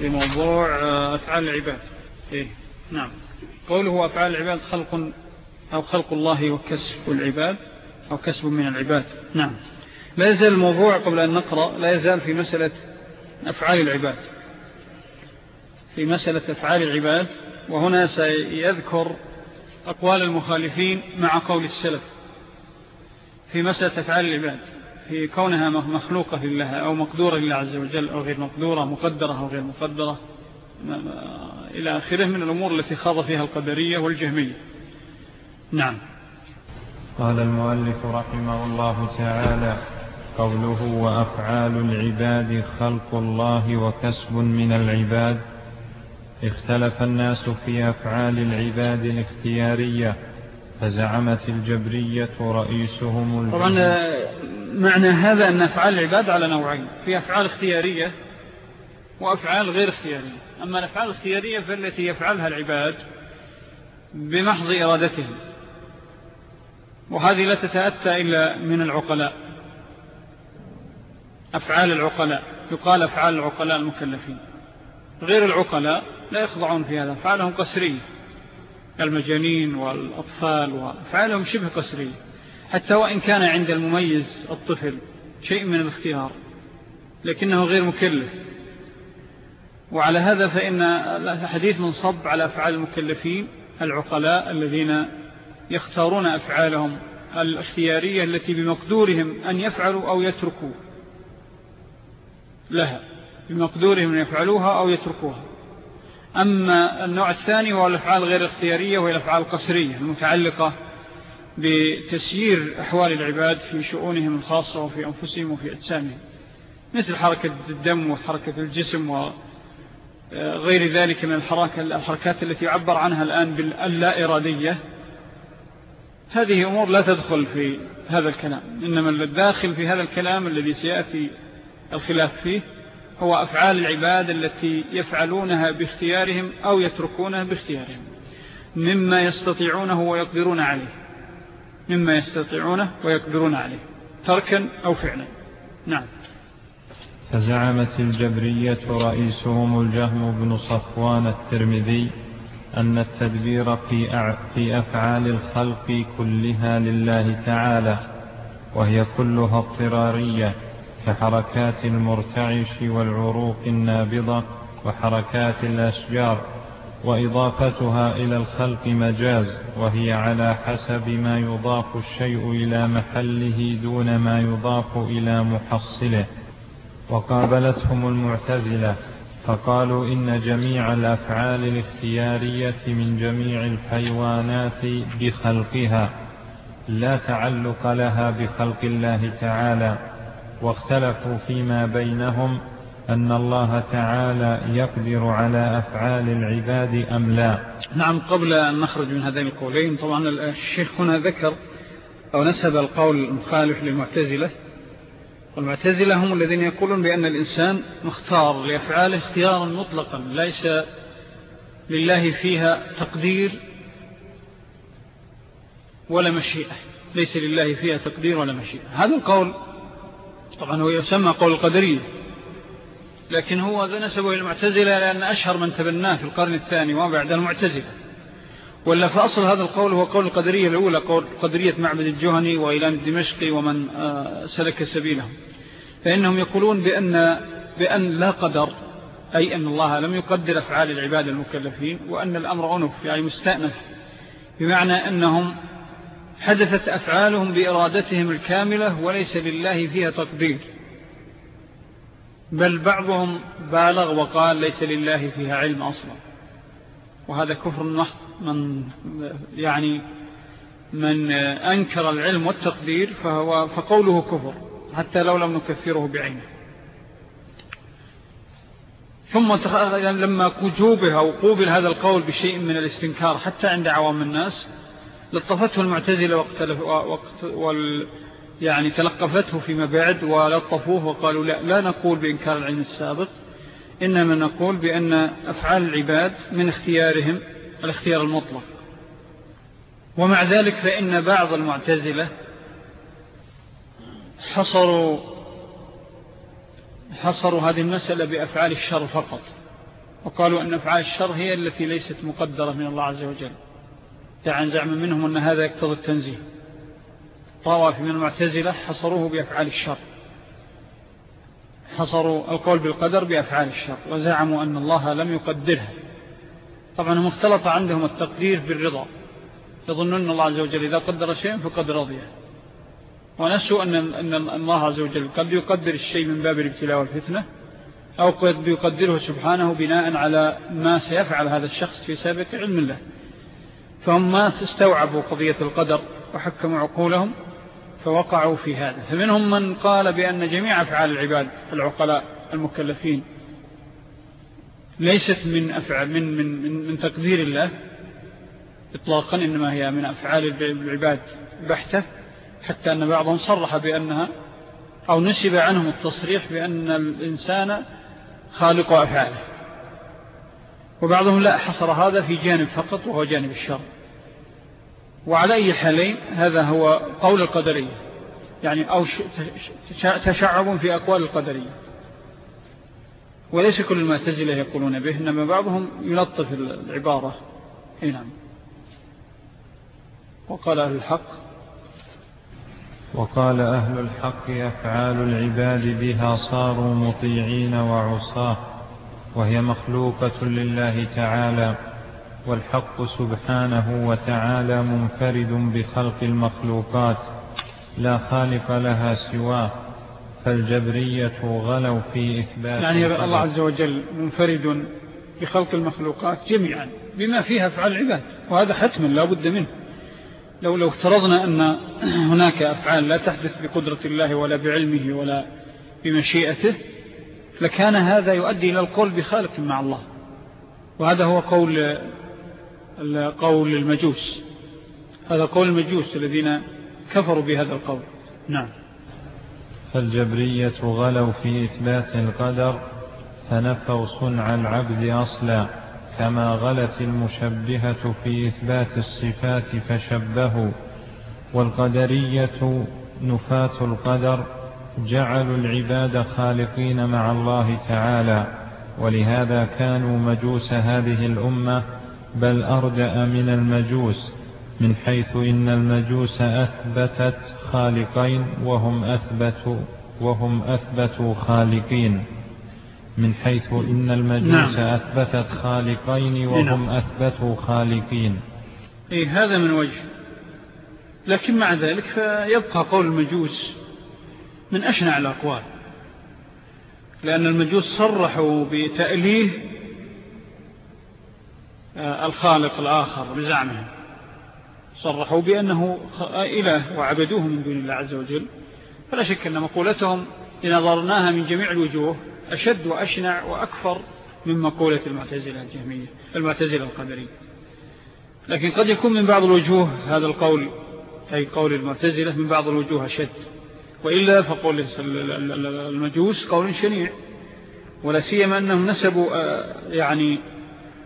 لموضوع آه، أفعال العباد. إيه؟ نعم. قوله أفعال العباد خلق أو خلق الله وكسب العباد أو كسب من العباد. نعم. لا يزال الموضوع قبل أن نقرأ لا يزال في مسألة أفعال العباد. في مسألة أفعال العباد وهنا سيذكر أقوال المخالفين مع قول السلف. في مسألة أفعال العباد. في كونها مخلوقة لله أو مقدورة لله عز وجل أو غير مقدورة مقدرة أو غير مقدرة إلى آخره من الأمور التي خاض فيها القدرية والجهمية. نعم. قال المؤلف رحمه الله تعالى قوله وأفعال العباد خلق الله وكسب من العباد. اختلف الناس في أفعال العباد الاختيارية فزعمت الجبرية رئيسهم طبعا معنى هذا أن أفعال العباد على نوعين في أفعال اختيارية وأفعال غير اختيارية. أما الأفعال الاختيارية فالتي يفعلها العباد بمحض إرادتهم. وهذه لا تتأتى إلا من العقلاء. أفعال العقلاء يقال أفعال العقلاء المكلفين. غير العقلاء لا يخضعون في هذا أفعالهم قسرية. المجانين والأطفال وأفعالهم شبه قسرية. حتى وإن كان عند المميز الطفل شيء من الاختيار لكنه غير مكلف. وعلى هذا فإن الحديث منصب على أفعال المكلفين العقلاء الذين يختارون أفعالهم الاختيارية التي بمقدورهم أن يفعلوا أو يتركوا لها بمقدورهم أن يفعلوها أو يتركوها. أما النوع الثاني هو الأفعال غير اختيارية وهي الأفعال القصرية المتعلقة بتسيير أحوال العباد في شؤونهم الخاصة وفي أنفسهم وفي أجسامهم مثل حركة الدم وحركة الجسم وغير ذلك من الحركات التي يعبر عنها الآن باللا إرادية. هذه أمور لا تدخل في هذا الكلام إنما الداخل في هذا الكلام الذي سيأتي الخلاف فيه هو أفعال العباد التي يفعلونها باختيارهم أو يتركونها باختيارهم مما يستطيعونه ويقدرون عليه. مما يستطيعونه ويقدرون عليه تركا أو فعلا. نعم. فزعمت الجبرية رئيسهم الجهم بن صفوان الترمذي أن التدبير في, في أفعال الخلق كلها لله تعالى وهي كلها اضطرارية كحركات المرتعش والعروق النابضة وحركات الأشجار. وإضافتها إلى الخلق مجاز وهي على حسب ما يضاف الشيء إلى محله دون ما يضاف إلى محصله. وقابلتهم المعتزلة فقالوا إن جميع الأفعال الاختيارية من جميع الحيوانات بخلقها لا تعلق لها بخلق الله تعالى واختلفوا فيما بينهم أن الله تعالى يقدر على أفعال العباد أم لا. نعم قبل أن نخرج من هذين القولين طبعا الشيخ هنا ذكر أو نسب القول المخالف للمعتزلة. والمعتزلة هم الذين يقولون بأن الإنسان مختار لأفعاله اختيارا مطلقا ليس لله فيها تقدير ولا مشيئة. ليس لله فيها تقدير ولا مشيئة. هذا القول طبعا هو يسمى قول القدرية لكن هو نسبه إلى المعتزلة لأن أشهر من تبناه في القرن الثاني وبعد المعتزلة. ولا فأصل هذا القول هو قول القدرية الأولى قول قدرية معبد الجهني وإيلان الدمشقي ومن آه، سلك سبيلهم. فإنهم يقولون بأن, بأن لا قدر أي أن الله لم يقدر أفعال العباد المكلفين وأن الأمر أنف يعني مستأنف. بمعنى أنهم حدثت أفعالهم بإرادتهم الكاملة وليس لله فيها تقدير. بل بعضهم بالغ وقال ليس لله فيها علم أصلا. وهذا كفر محض من يعني من أنكر العلم والتقدير فهو فقوله كفر حتى لو لم نكفره بعينه. ثم لما كجوبها وقوبل هذا القول بشيء من الاستنكار حتى عند عوام الناس لطفته المعتزلة يعني تلقفته فيما بعد ولطفوه وقالوا لا, لا نقول بإنكار العلم السابق إنما نقول بأن أفعال العباد من اختيارهم الاختيار المطلق. ومع ذلك فإن بعض المعتزلة حصروا حصروا هذه المسألة بأفعال الشر فقط وقالوا أن أفعال الشر هي التي ليست مقدرة من الله عز وجل. دعا زعم منهم أن هذا يقتضي التنزيه. طوافي من المعتزلة حصروه بأفعال الشر. حصروا القول بالقدر بأفعال الشر وزعموا أن الله لم يقدرها. طبعا هم اختلط عندهم التقدير بالرضا. يظنون الله عز وجل إذا قدر شيئا فقد رضيه ونسوا أن, أن الله عز وجل قد يقدر الشيء من باب الابتلاء والفتنة أو قد يقدره سبحانه بناء على ما سيفعل هذا الشخص في سابق علم الله. فهم ما استوعبوا قضية القدر وحكموا عقولهم فوقعوا في هذا. فمنهم من قال بأن جميع أفعال العباد العقلاء المكلفين ليست من, أفعال من, من, من, من تقدير الله إطلاقا إنما هي من أفعال العباد بحتة حتى أن بعضهم صرح بأنها أو نسب عنهم التصريح بأن الإنسان خالق أفعاله. وبعضهم لا حصر هذا في جانب فقط وهو جانب الشر. وعلى أي حالين هذا هو قول القدرية. يعني أو تشعب في أقوال القدرية. وليس كل المعتزلة يقولون به إنما بعضهم يلطف العبارة. نعم. وقال أهل الحق. وقال أهل الحق أفعال العباد بها صاروا مطيعين وعصاه وهي مخلوقة لله تعالى. والحق سبحانه وتعالى منفرد بخلق المخلوقات لا خالق لها سواه فالجبرية غلوا في إثبات يعني الله عز وجل منفرد بخلق المخلوقات جميعا بما فيها أفعال العباد وهذا حتم لا بد منه. لو لو افترضنا أن هناك أفعال لا تحدث بقدرة الله ولا بعلمه ولا بمشيئته لكان هذا يؤدي إلى القول بخالق مع الله. وهذا هو قول قول المجوس. هذا قول المجوس الذين كفروا بهذا القول. نعم. فالجبرية غلوا في إثبات القدر فنفوا صنع العبد أصلا. كما غلت المشبهة في إثبات الصفات فشبهوا. والقدرية نفاة القدر جعلوا العباد خالقين مع الله تعالى. ولهذا كانوا مجوس هذه الأمة بل أردأ من المجوس من حيث إن المجوس أثبتت خالقين وهم أثبتوا وهم أثبتوا خالقين من حيث إن المجوس نعم. أثبتت خالقين وهم نعم. أثبتوا خالقين إيه هذا من وجه لكن مع ذلك فيبقى قول المجوس من أشنع الأقوال لأن المجوس صرحوا بتأليه الخالق الآخر بزعمهم. صرحوا بأنه إله وعبدوه من دون الله عز وجل. فلا شك أن مقولتهم إن نظرناها من جميع الوجوه أشد وأشنع وأكثر من مقولة المعتزلة الجهمية المعتزلة القدرية. لكن قد يكون من بعض الوجوه هذا القول أي قول المعتزلة من بعض الوجوه أشد. وإلا فقول المجوس قول شنيع. ولا سيما أنهم نسبوا آه، يعني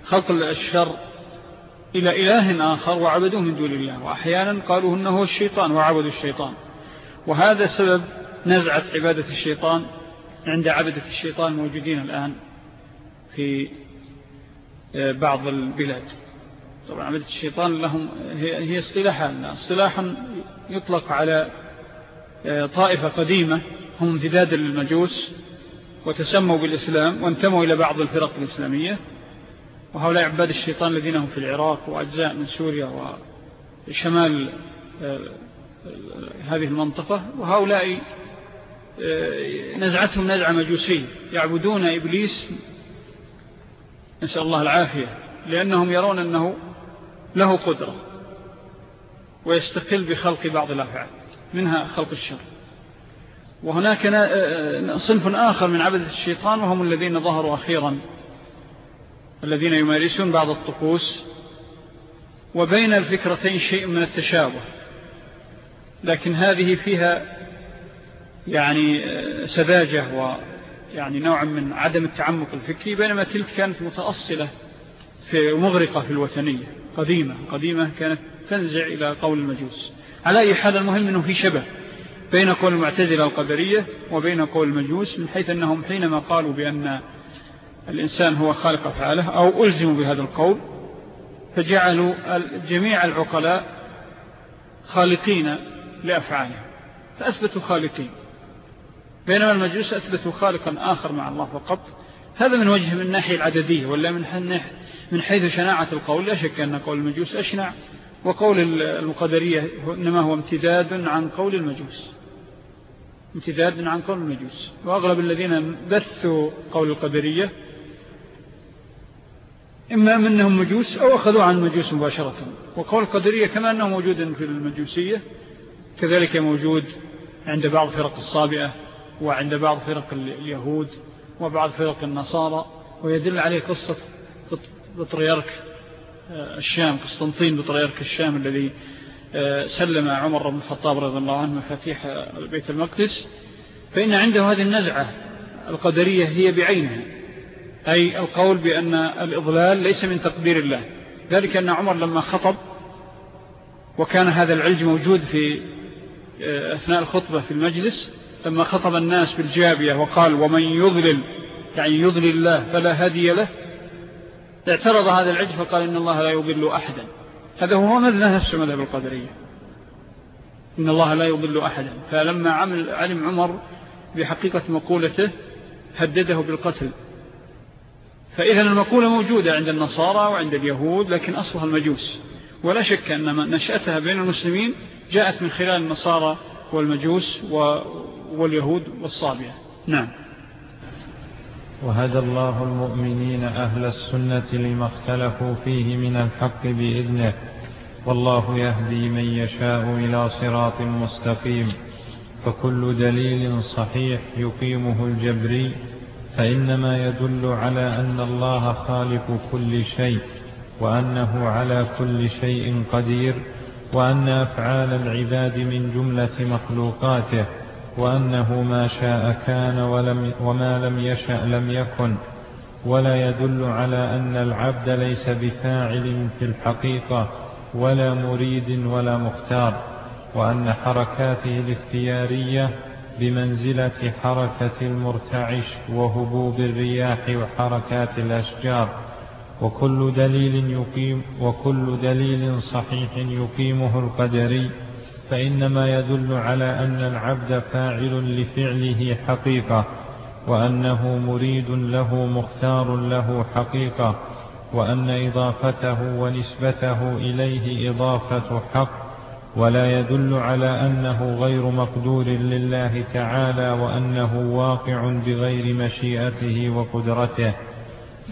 خلق الشر إلى إله آخر وعبدوه من دون الله وأحيانا قالوا أنه هو الشيطان وعبدوا الشيطان. وهذا سبب نزعة عبادة الشيطان عند عبدة الشيطان موجودين الآن في آه، بعض البلاد. طبعا عبدة الشيطان لهم هي اصطلاحا اصطلاحا يطلق على آه، طائفة قديمة هم امتداد للمجوس وتسموا بالإسلام وانتموا إلى بعض الفرق الإسلامية. وهؤلاء عباد الشيطان الذين هم في العراق وأجزاء من سوريا وشمال آه، هذه المنطقة وهؤلاء آه، نزعتهم نزعة مجوسية. يعبدون إبليس نسأل الله العافية لأنهم يرون أنه له قدرة ويستقل بخلق بعض الأفعال منها خلق الشر. وهناك آه، صنف آخر من عبدة الشيطان وهم الذين ظهروا أخيرا. الذين يمارسون بعض الطقوس وبين الفكرتين شيء من التشابه. لكن هذه فيها يعني آه، سذاجة ويعني نوع من عدم التعمق الفكري بينما تلك كانت متأصلة في مغرقة في الوثنية قديمة قديمة كانت تنزع إلى قول المجوس. على أي حال المهم أنه في شبه بين قول المعتزلة القدرية وبين قول المجوس من حيث أنهم حينما قالوا بأن الإنسان هو خالق أفعاله أو ألزموا بهذا القول فجعلوا جميع العقلاء خالقين لأفعالهم فأثبتوا خالقين. بينما المجوس أثبتوا خالقا آخر مع الله فقط. هذا من وجه من الناحية العددية ولا من من حيث شناعة القول. لا شك أن قول المجوس أشنع وقول المقدرية إنما هو امتداد عن قول المجوس. امتداد عن قول المجوس. وأغلب الذين بثوا قول القدرية إما منهم مجوس أو أخذوا عن المجوس مباشرة. وقول القدرية كما أنه موجود في المجوسية كذلك موجود عند بعض فرق الصابئة وعند بعض فرق اليهود وبعض فرق النصارى ويدل عليه قصة بطريرك آه، الشام قسطنطين بطريرك الشام الذي آه، سلم عمر بن الخطاب رضي الله عنه مفاتيح بيت المقدس. فإن عنده هذه النزعة القدرية هي بعينها. أي القول بأن الإضلال ليس من تقدير الله. ذلك أن عمر لما خطب وكان هذا العلج موجود في آه، أثناء الخطبة في المجلس لما خطب الناس بالجابية وقال ومن يضلل يعني يضلل الله فلا هدي له اعترض هذا العلج فقال إن الله لا يضل أحدا. هذا هو مذهب نفسه مذهب القدرية. إن الله لا يضل أحدا. فلما عمل علم عمر بحقيقة مقولته هدده بالقتل. فإذا المقولة موجودة عند النصارى وعند اليهود لكن أصلها المجوس. ولا شك أن نشأتها بين المسلمين جاءت من خلال النصارى والمجوس واليهود والصابية. نعم. وهدى الله المؤمنين أهل السنة لما اختلفوا فيه من الحق بإذنه والله يهدي من يشاء إلى صراط مستقيم فكل دليل صحيح يقيمه الجبري فإنما يدل على أن الله خالق كل شيء وأنه على كل شيء قدير وأن أفعال العباد من جملة مخلوقاته وأنه ما شاء كان ولم وما لم يشأ لم يكن. ولا يدل على أن العبد ليس بفاعل في الحقيقة ولا مريد ولا مختار وأن حركاته الاختيارية بمنزلة حركة المرتعش وهبوب الرياح وحركات الأشجار وكل دليل يقيم وكل دليل صحيح يقيمه القدري فإنما يدل على أن العبد فاعل لفعله حقيقة وأنه مريد له مختار له حقيقة وأن إضافته ونسبته إليه إضافة حق ولا يدل على أنه غير مقدور لله تعالى وأنه واقع بغير مشيئته وقدرته.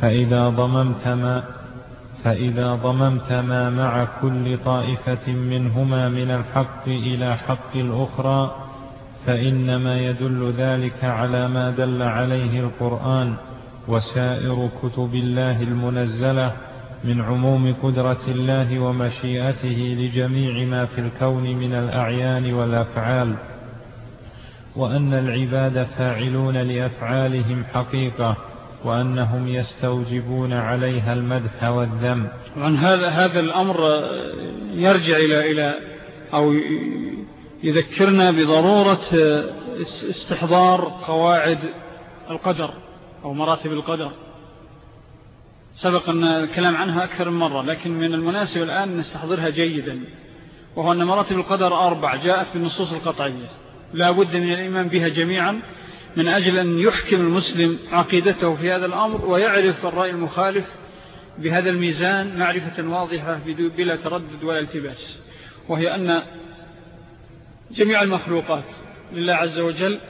فإذا ضممت ما فإذا ضممت ما مع كل طائفة منهما من الحق إلى حق الأخرى فإنما يدل ذلك على ما دل عليه القرآن وسائر كتب الله المنزلة من عموم قدرة الله ومشيئته لجميع ما في الكون من الأعيان والأفعال وأن العباد فاعلون لأفعالهم حقيقة وأنهم يستوجبون عليها المدح والذم. عن هذا هذا الأمر يرجع إلى إلى أو يذكرنا بضرورة استحضار قواعد القدر أو مراتب القدر. سبق أن الكلام عنها أكثر من مرة لكن من المناسب الآن نستحضرها جيدا وهو أن مراتب القدر أربع جاءت بالنصوص القطعية. لا بد من الإيمان بها جميعا من أجل أن يحكم المسلم عقيدته في هذا الأمر ويعرف الرأي المخالف بهذا الميزان معرفة واضحة بلا تردد ولا التباس. وهي أن جميع المخلوقات لله عز وجل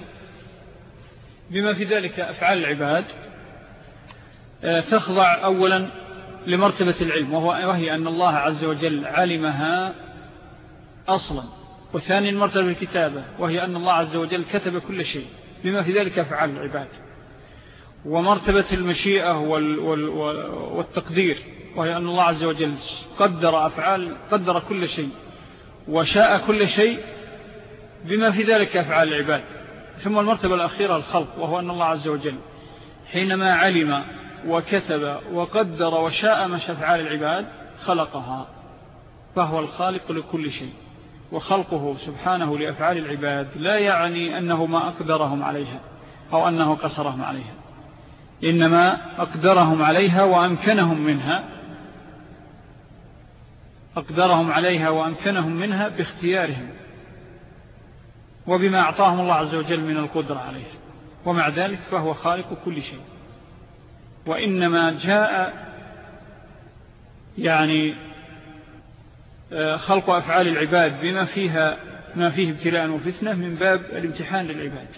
بما في ذلك أفعال العباد تخضع أولا لمرتبة العلم وهي أن الله عز وجل علمها أصلا. وثانيا مرتبة الكتابة وهي أن الله عز وجل كتب كل شيء بما في ذلك أفعال العباد. ومرتبة المشيئة والتقدير وهي أن الله عز وجل قدر أفعال قدر كل شيء وشاء كل شيء بما في ذلك أفعال العباد. ثم المرتبة الأخيرة الخلق وهو أن الله عز وجل حينما علم وكتب وقدر وشاء مش أفعال العباد خلقها فهو الخالق لكل شيء وخلقه سبحانه لأفعال العباد لا يعني أنه ما أقدرهم عليها أو أنه قصرهم عليها إنما أقدرهم عليها وأمكنهم منها أقدرهم عليها وأمكنهم منها باختيارهم وبما أعطاهم الله عز وجل من القدرة عليها ومع ذلك فهو خالق كل شيء. وإنما جاء يعني آه، خلق أفعال العباد بما فيها ما فيه ابتلاء وفتنة من باب الامتحان للعباد.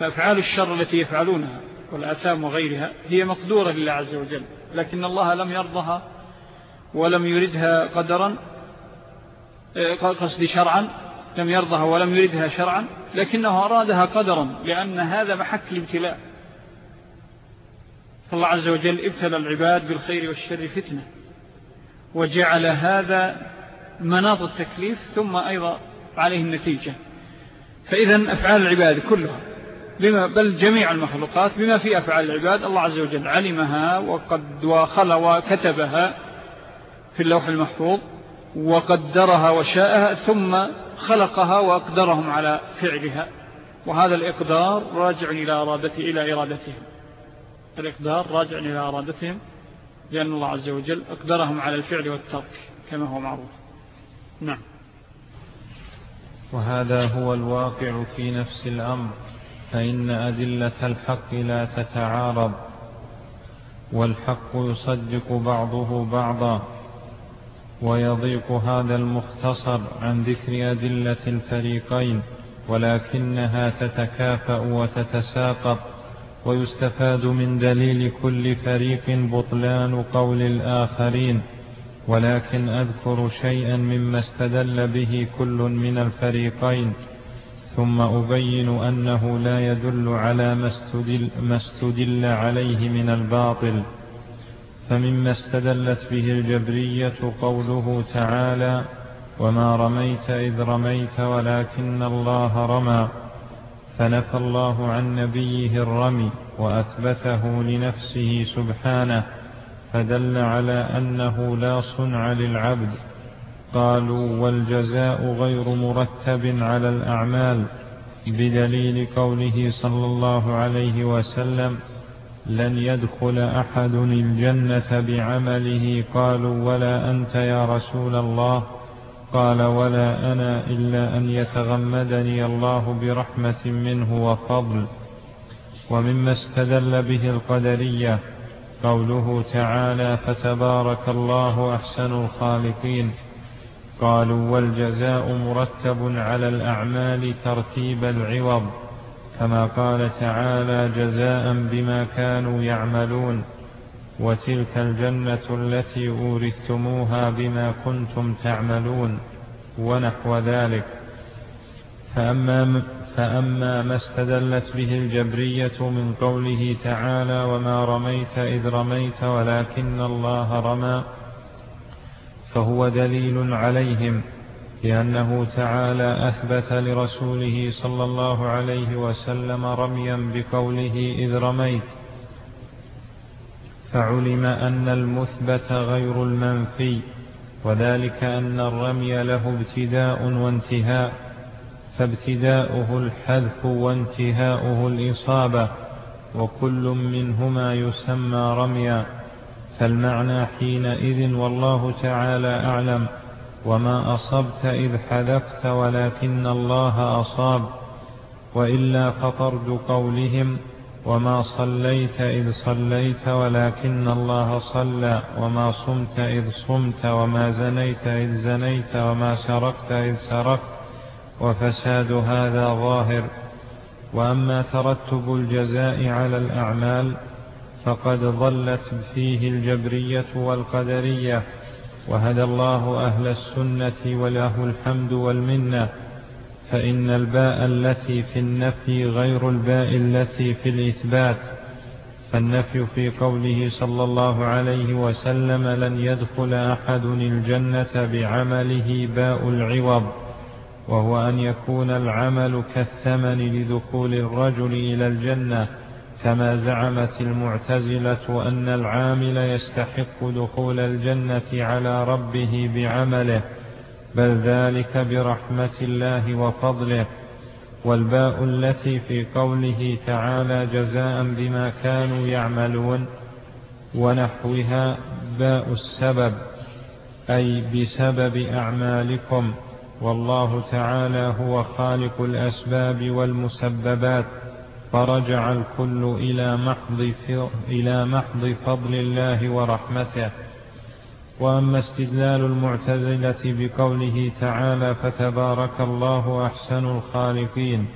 فأفعال الشر التي يفعلونها والآثام وغيرها هي مقدورة لله عز وجل لكن الله لم يرضها ولم يردها قدرا آه، قصدي شرعا لم يرضها ولم يردها شرعا لكنه أرادها قدرا لأن هذا محك الابتلاء. فالله عز وجل ابتلى العباد بالخير والشر فتنة وجعل هذا مناط التكليف ثم أيضا عليه النتيجة. فإذا أفعال العباد كلها بما بل جميع المخلوقات بما في أفعال العباد الله عز وجل علمها وقد وخل وكتبها في اللوح المحفوظ وقدرها وشاءها ثم خلقها وأقدرهم على فعلها. وهذا الإقدار راجع إلى إرادته إلى إرادتهم. الإقدار راجع إلى إرادتهم لأن الله عز وجل أقدرهم على الفعل والترك كما هو معروف. نعم. وهذا هو الواقع في نفس الأمر فإن أدلة الحق لا تتعارض والحق يصدق بعضه بعضا ويضيق هذا المختصر عن ذكر أدلة الفريقين ولكنها تتكافأ وتتساقط. ويستفاد من دليل كل فريق بطلان قول الآخرين ولكن أذكر شيئا مما استدل به كل من الفريقين. ثم أبين أنه لا يدل على ما استدل, ما استدل عليه من الباطل. فمما استدلت به الجبرية قوله تعالى وما رميت إذ رميت ولكن الله رمى. فنفى الله عن نبيه الرمي وأثبته لنفسه سبحانه فدل على أنه لا صنع للعبد. قالوا والجزاء غير مرتب على الأعمال بدليل قوله صلى الله عليه وسلم لن يدخل أحد الجنة بعمله. قالوا ولا أنت يا رسول الله. قال ولا أنا إلا أن يتغمدني الله برحمة منه وفضل ومما استدل به القدرية قوله تعالى فتبارك الله أحسن الخالقين قالوا والجزاء مرتب على الأعمال ترتيب العوض كما قال تعالى جزاء بما كانوا يعملون وتلك الجنة التي أورثتموها بما كنتم تعملون ونحو ذلك. فأما, فأما ما استدلت به الجبرية من قوله تعالى وما رميت إذ رميت ولكن الله رمى فهو دليل عليهم لأنه تعالى أثبت لرسوله صلى الله عليه وسلم رميا بقوله إذ رميت. فعلم أن المثبت غير المنفي وذلك أن الرمي له ابتداء وانتهاء فابتداؤه الحذف وانتهاؤه الإصابة وكل منهما يسمى رميا. فالمعنى حينئذ والله تعالى أعلم وما أصبت إذ حذفت ولكن الله أصاب وإلا فطرد قولهم وما صليت إذ صليت ولكن الله صلى وما صمت إذ صمت وما زنيت إذ زنيت وما سرقت إذ سرقت وفساد هذا ظاهر وأما ترتب الجزاء على الأعمال فقد ضلت فيه الجبرية والقدرية وهدى الله أهل السنة وله الحمد والمنة فإن الباء التي في النفي غير الباء التي في الإثبات فالنفي في قوله صلى الله عليه وسلم لن يدخل أحد الجنة بعمله باء العوض وهو أن يكون العمل كالثمن لدخول الرجل إلى الجنة كما زعمت المعتزلة أن العامل يستحق دخول الجنة على ربه بعمله. بل ذلك برحمة الله وفضله والباء التي في قوله تعالى جزاء بما كانوا يعملون ونحوها باء السبب أي بسبب أعمالكم والله تعالى هو خالق الأسباب والمسببات فرجع الكل إلى محض, فضل الله ورحمته. وأما استدلال المعتزلة بقوله تعالى فتبارك الله أحسن الخالقين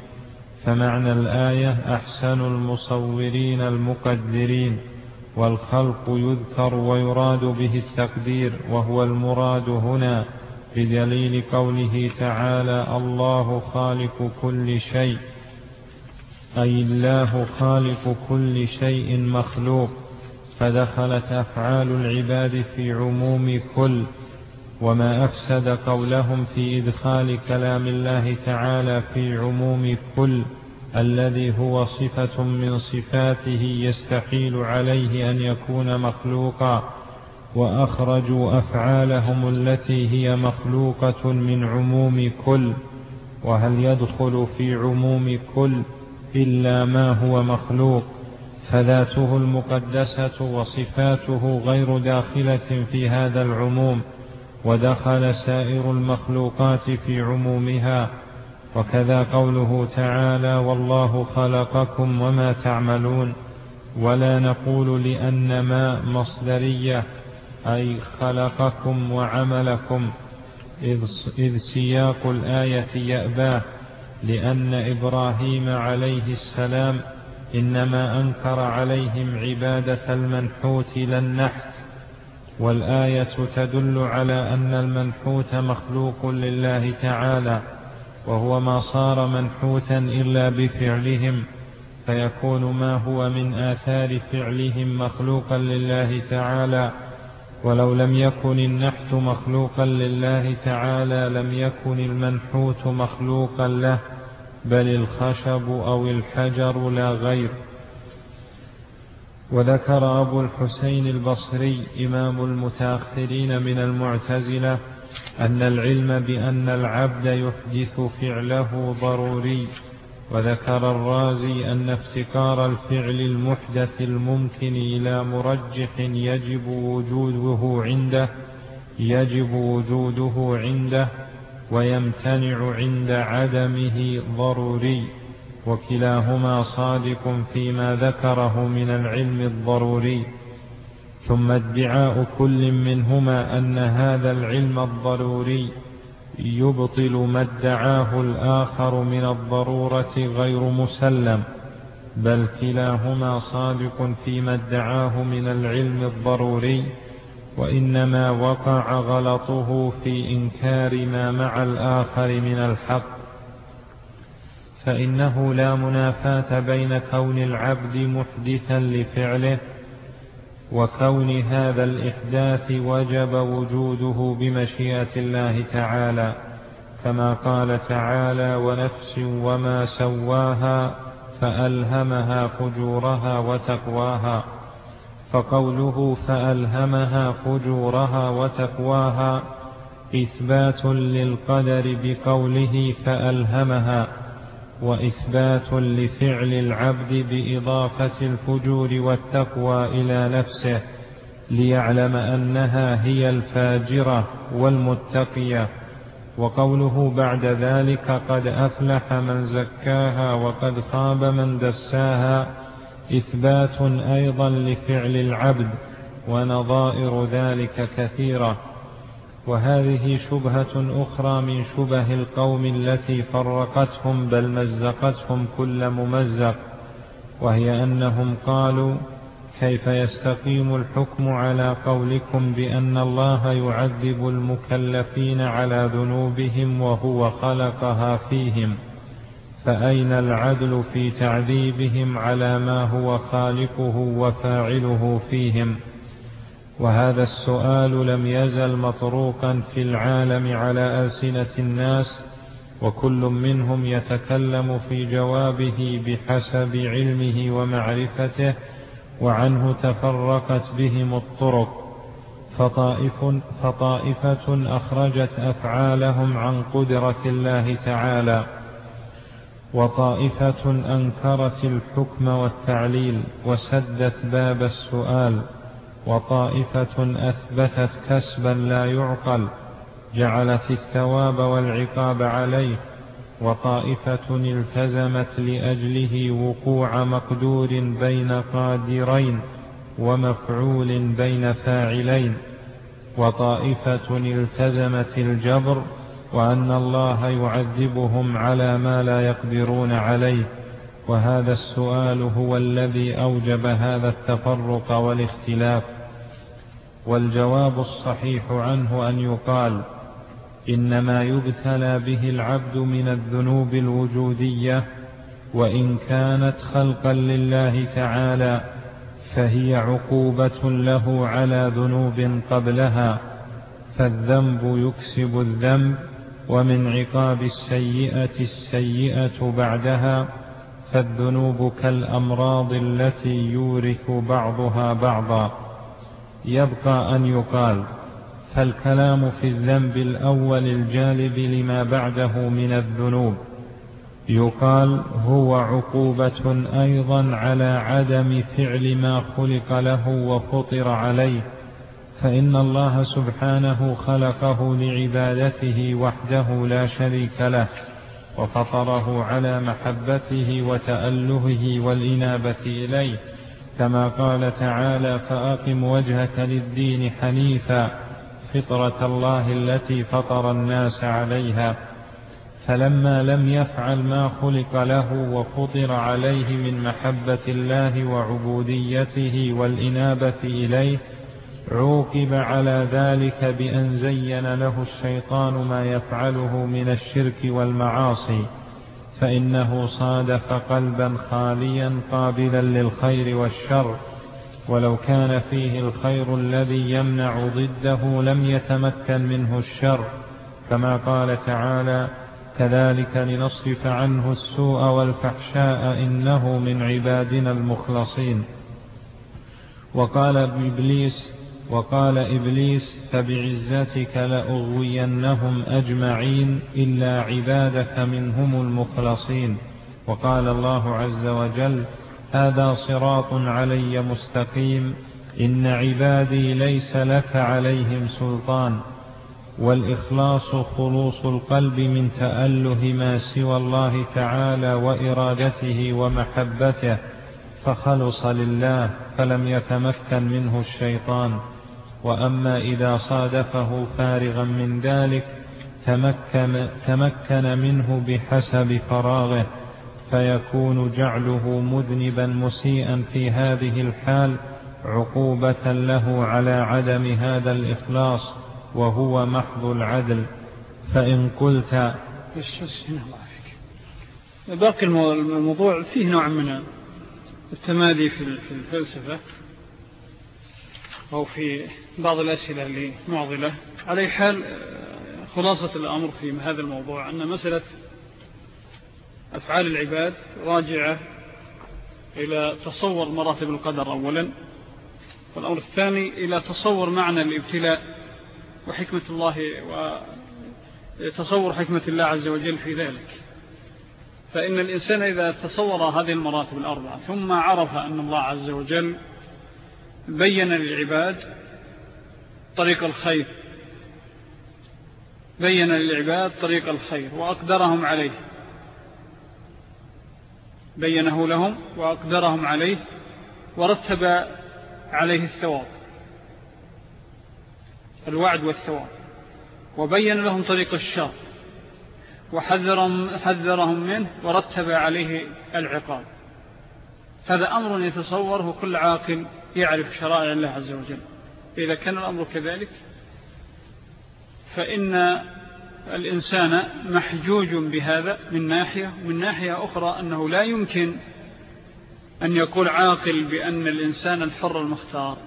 فمعنى الآية أحسن المصورين المقدرين والخلق يذكر ويراد به التقدير وهو المراد هنا بدليل قوله تعالى الله خالق كل شيء أي الله خالق كل شيء مخلوق. فدخلت أفعال العباد في عموم كل وما أفسد قولهم في إدخال كلام الله تعالى في عموم كل الذي هو صفة من صفاته يستحيل عليه أن يكون مخلوقا وأخرجوا أفعالهم التي هي مخلوقة من عموم كل. وهل يدخل في عموم كل إلا ما هو مخلوق؟ فذاته المقدسة وصفاته غير داخلة في هذا العموم ودخل سائر المخلوقات في عمومها. وكذا قوله تعالى والله خلقكم وما تعملون ولا نقول لأن ما مصدرية أي خلقكم وعملكم إذ سياق الآية يأباه لأن إبراهيم عليه السلام إنما أنكر عليهم عبادة المنحوت لا النحت والآية تدل على أن المنحوت مخلوق لله تعالى وهو ما صار منحوتا إلا بفعلهم فيكون ما هو من آثار فعلهم مخلوقا لله تعالى ولو لم يكن النحت مخلوقا لله تعالى لم يكن المنحوت مخلوقا له. بل الخشب أو الحجر لا غير. وذكر أبو الحسين البصري إمام المتأخرين من المعتزلة أن العلم بأن العبد يحدث فعله ضروري. وذكر الرازي أن افتكار الفعل المحدث الممكن إلى مرجح يجب وجوده عنده يجب وجوده عنده ويمتنع عند عدمه ضروري وكلاهما صادق فيما ذكره من العلم الضروري. ثم ادعاء كل منهما أن هذا العلم الضروري يبطل ما ادعاه الآخر من الضرورة غير مسلم بل كلاهما صادق فيما ادعاه من العلم الضروري. وإنما وقع غلطه في إنكار ما مع الآخر من الحق فإنه لا منافاة بين كون العبد محدثا لفعله وكون هذا الإحداث وجب وجوده بمشيئة الله تعالى كما قال تعالى ونفس وما سواها فألهمها فجورها وتقواها فقوله فألهمها فجورها وتقواها إثبات للقدر بقوله فألهمها وإثبات لفعل العبد بإضافة الفجور والتقوى إلى نفسه ليعلم أنها هي الفاجرة والمتقية. وقوله بعد ذلك قد أفلح من زكاها وقد خاب من دساها إثبات أيضا لفعل العبد ونظائر ذلك كثيرة. وهذه شبهة أخرى من شبه القوم التي فرقتهم بل مزقتهم كل ممزق وهي أنهم قالوا كيف يستقيم الحكم على قولكم بأن الله يعذب المكلفين على ذنوبهم وهو خلقها فيهم؟ فأين العدل في تعذيبهم على ما هو خالقه وفاعله فيهم ؟ وهذا السؤال لم يزل مطروقا في العالم على ألسنة الناس وكل منهم يتكلم في جوابه بحسب علمه ومعرفته وعنه تفرقت بهم الطرق فطائف فطائفة أخرجت أفعالهم عن قدرة الله تعالى وطائفة أنكرت الحكم والتعليل وسدت باب السؤال وطائفة أثبتت كسبا لا يعقل جعلت الثواب والعقاب عليه وطائفة التزمت لأجله وقوع مقدور بين قادرين ومفعول بين فاعلين وطائفة التزمت الجبر وأن الله يعذبهم على ما لا يقدرون عليه وهذا السؤال هو الذي أوجب هذا التفرق والاختلاف. والجواب الصحيح عنه أن يقال إنما يبتلى به العبد من الذنوب الوجودية وإن كانت خلقا لله تعالى فهي عقوبة له على ذنوب قبلها فالذنب يكسب الذنب ومن عقاب السيئة السيئة بعدها فالذنوب كالأمراض التي يورث بعضها بعضا. يبقى أن يقال فالكلام في الذنب الأول الجالب لما بعده من الذنوب. يقال هو عقوبة أيضا على عدم فعل ما خلق له وفطر عليه. فإن الله سبحانه خلقه لعبادته وحده لا شريك له وفطره على محبته وتألهه والإنابة إليه كما قال تعالى فأقم وجهك للدين حنيفا فطرة الله التي فطر الناس عليها فلما لم يفعل ما خلق له وفطر عليه من محبة الله وعبوديته والإنابة إليه عوقب على ذلك بأن زين له الشيطان ما يفعله من الشرك والمعاصي فإنه صادف قلبا خاليا قابلا للخير والشر ولو كان فيه الخير الذي يمنع ضده لم يتمكن منه الشر كما قال تعالى كذلك لنصرف عنه السوء والفحشاء إنه من عبادنا المخلصين وقال إبليس وقال إبليس فبعزتك لأغوينهم أجمعين إلا عبادك منهم المخلصين. وقال الله عز وجل هذا صراط علي مستقيم إن عبادي ليس لك عليهم سلطان. والإخلاص خلوص القلب من تأله ما سوى الله تعالى وإرادته ومحبته فخلص لله فلم يتمكن منه الشيطان. وأما إذا صادفه فارغا من ذلك تمكن, تمكن منه بحسب فراغه فيكون جعله مذنبا مسيئا في هذه الحال عقوبة له على عدم هذا الإخلاص وهو محض العدل. فإن قلت باقي الموضوع فيه نوع من التمادي في الفلسفة أو في بعض الأسئلة لمعضلة على حال خلاصة الأمر في هذا الموضوع أن مسألة أفعال العباد راجعة إلى تصور مراتب القدر أولا والأمر الثاني إلى تصور معنى الابتلاء وحكمة الله وتصور حكمة الله عز وجل في ذلك. فإن الإنسان إذا تصور هذه المراتب الأربعة ثم عرف أن الله عز وجل بين للعباد طريق الخير. بين للعباد طريق الخير وأقدرهم عليه. بينه لهم وأقدرهم عليه ورتب عليه الثواب. الوعد والثواب. وبين لهم طريق الشر. وحذرهم حذرهم منه ورتب عليه العقاب. هذا أمر يتصوره كل عاقل يعرف شرائع الله عز وجل. إذا كان الأمر كذلك فإن الإنسان محجوج بهذا من ناحية من ناحية أخرى أنه لا يمكن أن يقول عاقل بأن الإنسان الحر المختار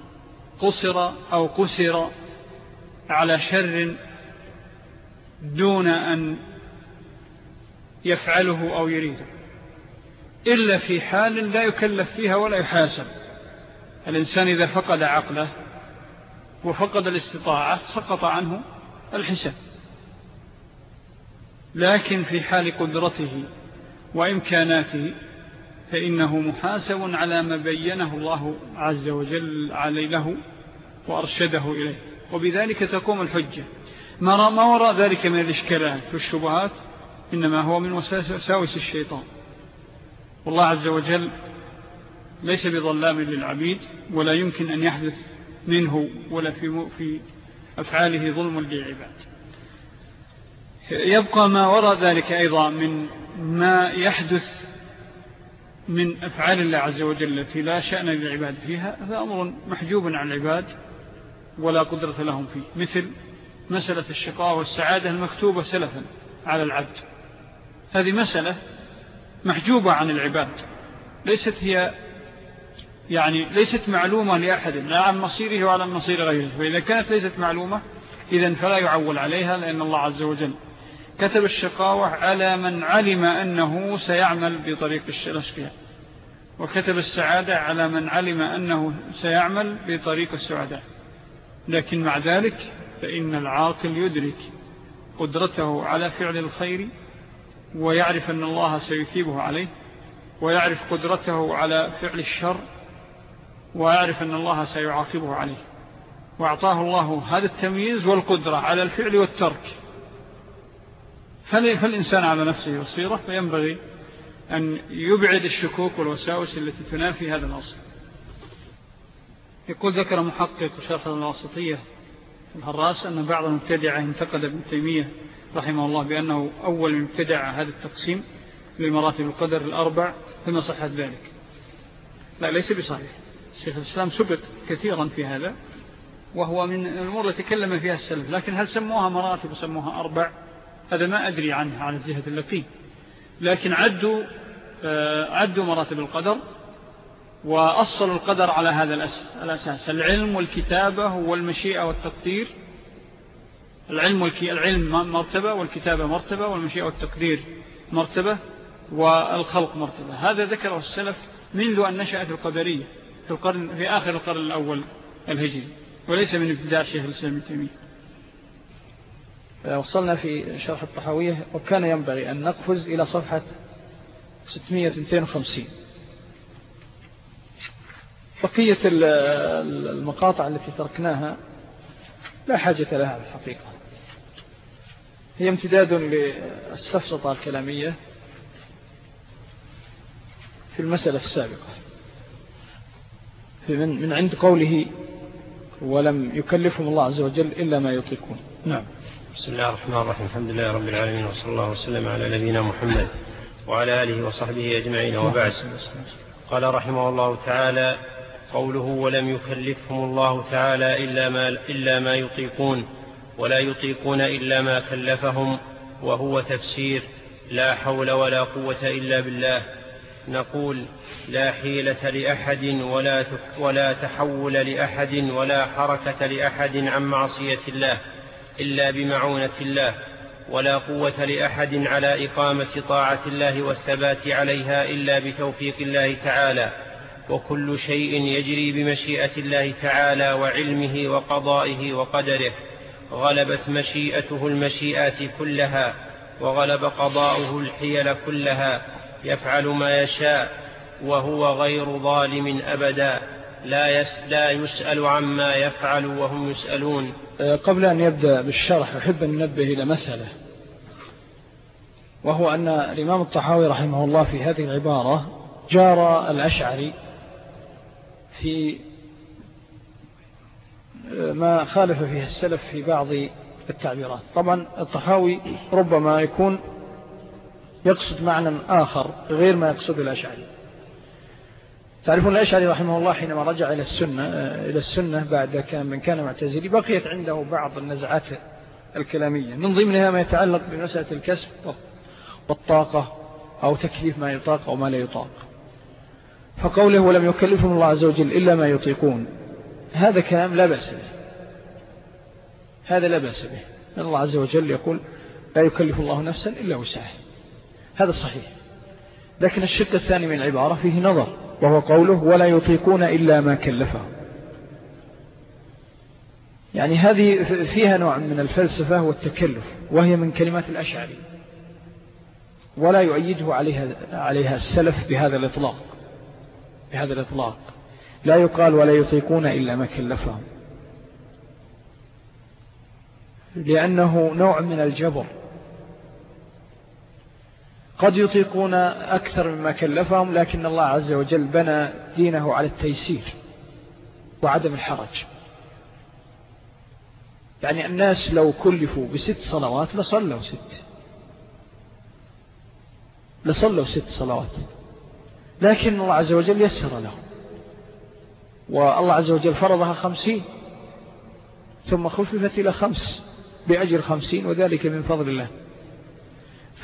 قصر أو قسر على شر دون أن يفعله أو يريده إلا في حال لا يكلف فيها ولا يحاسب. الإنسان إذا فقد عقله وفقد الاستطاعة سقط عنه الحساب. لكن في حال قدرته وإمكاناته فإنه محاسب على ما بينه الله عز وجل علي له وأرشده إليه. وبذلك تقوم الحجة. ما وراء ذلك من الإشكالات والشبهات إنما هو من وساوس الشيطان. والله عز وجل ليس بظلام للعبيد ولا يمكن أن يحدث منه ولا في, في أفعاله ظلم للعباد. يبقى ما وراء ذلك أيضا من ما يحدث من أفعال الله عز وجل التي لا شأن للعباد فيها هذا أمر محجوب عن العباد ولا قدرة لهم فيه. مثل مسألة الشقاء والسعادة المكتوبة سلفا على العبد. هذه مسألة محجوبة عن العباد ليست هي يعني ليست معلومة لأحد لا عن مصيره وعلى مصير غيره. فإذا كانت ليست معلومة إذن فلا يعول عليها لأن الله عز وجل كتب الشقاوة على من علم أنه سيعمل بطريق الأشقياء. وكتب السعادة على من علم أنه سيعمل بطريق السعداء. لكن مع ذلك فإن العاقل يدرك قدرته على فعل الخير ويعرف أن الله سيثيبه عليه ويعرف قدرته على فعل الشر ويعرف أن الله سيعاقبه عليه. وأعطاه الله هذا التمييز والقدرة على الفعل والترك. فالإنسان على نفسه بصيرة فينبغي أن يبعد الشكوك والوساوس التي تنافي هذا الأصل. يقول ذكر محقق شرح الواسطية الهراس أن بعض المبتدعة انتقد ابن تيمية رحمه الله بأنه أول من ابتدع هذا التقسيم لمراتب القدر الأربع فما صحت ذلك؟ لا ليس بصحيح. شيخ الإسلام سبق كثيرا في هذا وهو من الأمور التي تكلم فيها السلف لكن هل سموها مراتب وسموها أربع؟ هذا ما أدري عنه على الجهة التي لكن عدوا آه، عدوا مراتب القدر وأصلوا القدر على هذا الأساس العلم والكتابة والمشيئة والتقدير. العلم. العلم مرتبة والكتابة مرتبة والمشيئة والتقدير مرتبة والخلق مرتبة. هذا ذكره السلف منذ أن نشأت القدرية. في, القرن في آخر القرن الأول الهجري وليس من ابتداع شيخ الإسلام التيمية وصلنا في شرح الطحاوية وكان ينبغي أن نقفز إلى صفحة 652 بقية المقاطع التي تركناها لا حاجة لها الحقيقة. هي امتداد للسفسطة الكلامية في المسألة السابقة. من, من عند قوله ولم يكلفهم الله عز وجل إلا ما يطيقون. نعم. بسم الله الرحمن الرحيم. الحمد لله رب العالمين وصلى الله وسلم على نبينا محمد وعلى آله وصحبه أجمعين. وبعد قال رحمه الله تعالى قوله ولم يكلفهم الله تعالى إلا ما, إلا ما يطيقون ولا يطيقون إلا ما كلفهم وهو تفسير لا حول ولا قوة إلا بالله. نقول لا حيلة لأحد ولا, ولا تحول لأحد ولا حركة لأحد عن معصية الله إلا بمعونة الله ولا قوة لأحد على إقامة طاعة الله والثبات عليها إلا بتوفيق الله تعالى وكل شيء يجري بمشيئة الله تعالى وعلمه وقضائه وقدره غلبت مشيئته المشيئات كلها وغلب قضاؤه الحيل كلها يفعل ما يشاء وهو غير ظالم أبدا. لا, لا يسأل عما يفعل وهم يسألون. أه، قبل أن يبدأ بالشرح أحب أن ننبه إلى مسألة وهو أن الإمام الطحاوي رحمه الله في هذه العبارة جار الأشعري في أه، ما خالف فيه السلف في بعض التعبيرات. طبعا الطحاوي ربما يكون يقصد معنى آخر غير ما يقصد الأشعري. تعرفون الأشعري رحمه الله حينما رجع إلى السنة إلى السنة بعد كان من كان معتزلي بقيت عنده بعض النزعات الكلامية من ضمنها ما يتعلق بمسألة الكسب والطاقة أو تكليف ما يطاق أو ما لا يطاق. فقوله ولم يكلفهم الله عز وجل إلا ما يطيقون. هذا كلام لا بأس به. هذا لا بأس به. الله عز وجل يقول لا يكلف الله نفسا إلا وسعه هذا صحيح. لكن الشق الثاني من العبارة فيه نظر وهو قوله ولا يطيقون إلا ما كلفه يعني هذه فيها نوع من الفلسفة والتكلف وهي من كلمات الأشعري. ولا يؤيده عليها, عليها السلف بهذا الإطلاق بهذا الإطلاق. لا يقال ولا يطيقون إلا ما كلفهم. لأنه نوع من الجبر. قد يطيقون أكثر مما كلفهم لكن الله عز وجل بنى دينه على التيسير وعدم الحرج. يعني الناس لو كلفوا بست صلوات لصلوا ست. لصلوا ست صلوات. لكن الله عز وجل يسر لهم. والله عز وجل فرضها خمسين ثم خففت إلى خمس بأجر خمسين وذلك من فضل الله.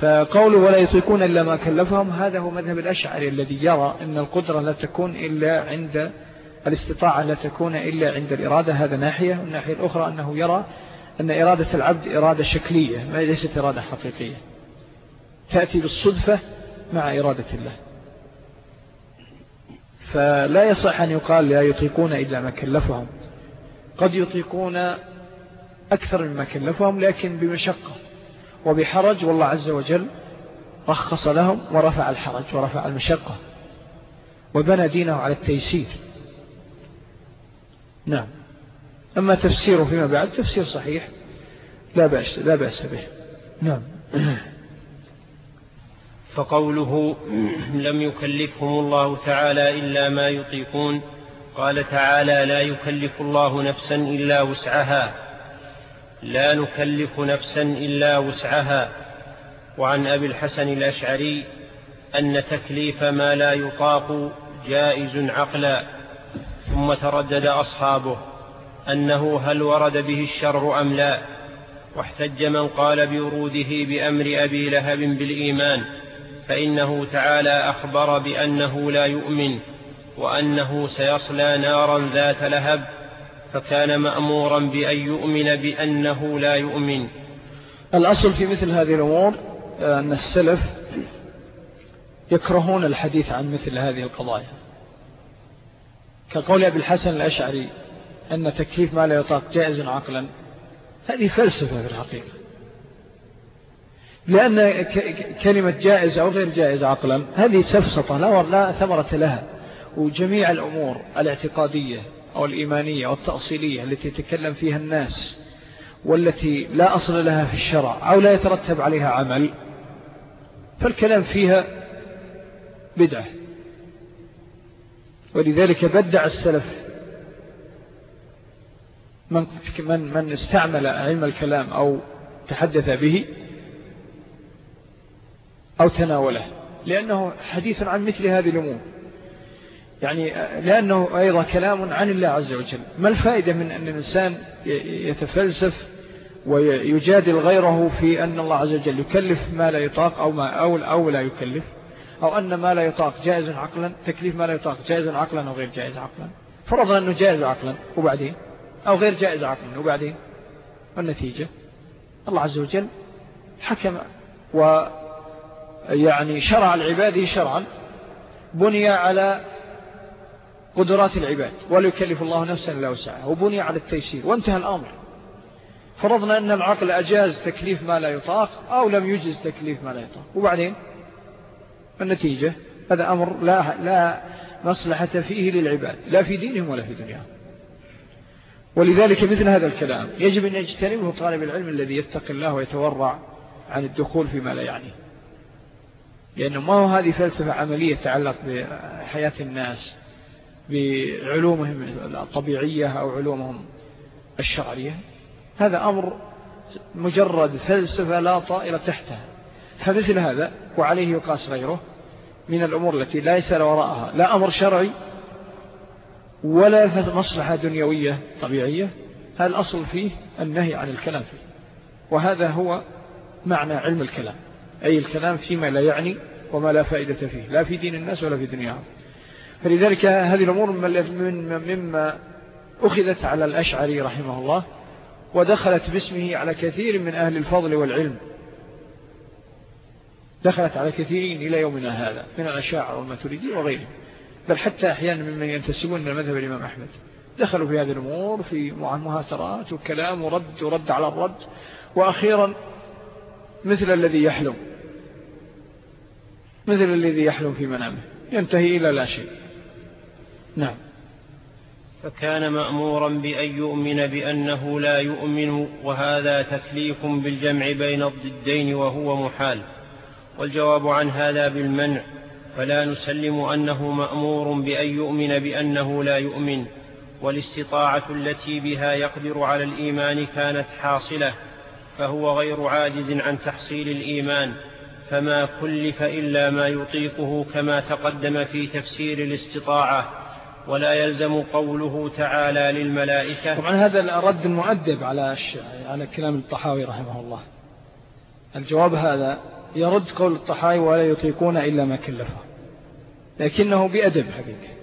فقوله ولا يطيقون إلا ما كلفهم هذا هو مذهب الأشعري الذي يرى أن القدرة لا تكون إلا عند الاستطاعة لا تكون إلا عند الإرادة. هذا ناحية. والناحية الأخرى أنه يرى أن إرادة العبد إرادة شكلية ما ليست إرادة حقيقية. تأتي بالصدفة مع إرادة الله. فلا يصح أن يقال لا يطيقون إلا ما كلفهم. قد يطيقون أكثر مما كلفهم لكن بمشقة. وبحرج والله عز وجل رخص لهم ورفع الحرج ورفع المشقة وبنى دينه على التيسير. نعم. أما تفسيره فيما بعد تفسير صحيح لا بأس, لا بأس به. نعم. فقوله لم يكلفهم الله تعالى إلا ما يطيقون قال تعالى لا يكلف الله نفسا إلا وسعها. لا نكلف نفسا إلا وسعها. وعن أبي الحسن الأشعري أن تكليف ما لا يطاق جائز عقلا. ثم تردد أصحابه أنه هل ورد به الشر أم لا؟ واحتج من قال بوروده بأمر أبي لهب بالإيمان فإنه تعالى أخبر بأنه لا يؤمن وأنه سيصلى نارا ذات لهب. فكان مأمورا بأن يؤمن بأنه لا يؤمن. الأصل في مثل هذه الأمور أن السلف يكرهون الحديث عن مثل هذه القضايا. كقول أبي الحسن الأشعري أن تكليف ما لا يطاق جائز عقلا هذه فلسفة في الحقيقة. لأن كلمة جائز أو غير جائز عقلا هذه سفسطة لا ثمرة لها. وجميع الأمور الاعتقادية أو الإيمانية والتأصيلية التي يتكلم فيها الناس والتي لا أصل لها في الشرع أو لا يترتب عليها عمل فالكلام فيها بدعة. ولذلك بدع السلف من, من, من استعمل علم الكلام أو تحدث به أو تناوله لأنه حديث عن مثل هذه الأمور. يعني لأنه أيضا كلام عن الله عز وجل. ما الفائدة من أن الإنسان يتفلسف ويجادل غيره في أن الله عز وجل يكلف ما لا يطاق أو, ما أو, أو لا يكلف؟ أو أن ما لا يطاق جائز عقلا؟ تكليف ما لا يطاق جائز عقلا أو غير جائز عقلا؟ فرضنا أنه جائز عقلا وبعدين؟ أو غير جائز عقلا وبعدين؟ والنتيجة؟ الله عز وجل حكم ويعني شرع العباد شرعا بني على قدرات العباد. ولا يكلف الله نفسا إلا وسعها. وبني على التيسير. وانتهى الأمر. فرضنا أن العقل أجاز تكليف ما لا يطاق أو لم يجز تكليف ما لا يطاق. وبعدين؟ النتيجة. هذا أمر لا, لا مصلحة فيه للعباد. لا في دينهم ولا في دنياهم. ولذلك مثل هذا الكلام. يجب أن يجتنبه طالب العلم الذي يتقي الله ويتورع عن الدخول فيما لا يعنيه. لأنه ما هو هذه فلسفة عملية تتعلق بحياة الناس. بعلومهم الطبيعية أو علومهم الشرعية هذا أمر مجرد فلسفة لا طائلة تحتها. فمثل هذا وعليه يقاس غيره من الأمور التي لا يسأل وراءها لا أمر شرعي ولا مصلحة دنيوية طبيعية هذا الأصل فيه النهي عن الكلام فيه. وهذا هو معنى علم الكلام أي الكلام فيما لا يعني وما لا فائدة فيه لا في دين الناس ولا في دنياهم. فلذلك هذه الأمور مما أخذت على الأشعري رحمه الله ودخلت باسمه على كثير من أهل الفضل والعلم. دخلت على كثيرين إلى يومنا هذا من الأشاعر والماتريدي وغيرهم. بل حتى أحيانا ممن ينتسبون إلى مذهب الإمام أحمد. دخلوا في هذه الأمور في مهاترات وكلام ورد ورد على الرد. وأخيرا مثل الذي يحلم. مثل الذي يحلم في منامه. ينتهي إلى لا شيء. نعم. فكان مأمورا بأن يؤمن بأنه لا يؤمن وهذا تكليف بالجمع بين الضدين وهو محال. والجواب عن هذا بالمنع فلا نسلم أنه مأمور بأن يؤمن بأنه لا يؤمن. والاستطاعة التي بها يقدر على الإيمان كانت حاصلة فهو غير عاجز عن تحصيل الإيمان. فما كلف إلا ما يطيقه كما تقدم في تفسير الاستطاعة. ولا يلزم قوله تعالى للملائكة. طبعا هذا الرد المؤدب على على كلام الطحاوي رحمه الله. الجواب هذا يرد قول الطحاوي ولا يطيقون إلا ما كلفه. لكنه بأدب حقيقة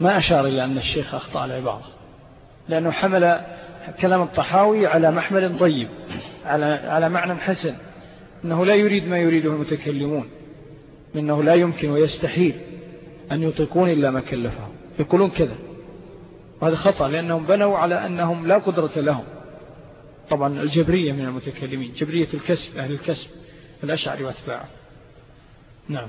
ما أشار إلى أن الشيخ أخطأ العبارة لأنه حمل كلام الطحاوي على محمل طيب على, على معنى حسن. أنه لا يريد ما يريده المتكلمون. أنه لا يمكن ويستحيل أن يطيقون إلا ما كلفهم. يقولون كذا. وهذا خطأ لأنهم بنوا على أنهم لا قدرة لهم. طبعا الجبرية من المتكلمين جبرية الكسب أهل الكسب الأشعر وأتباعه. نعم.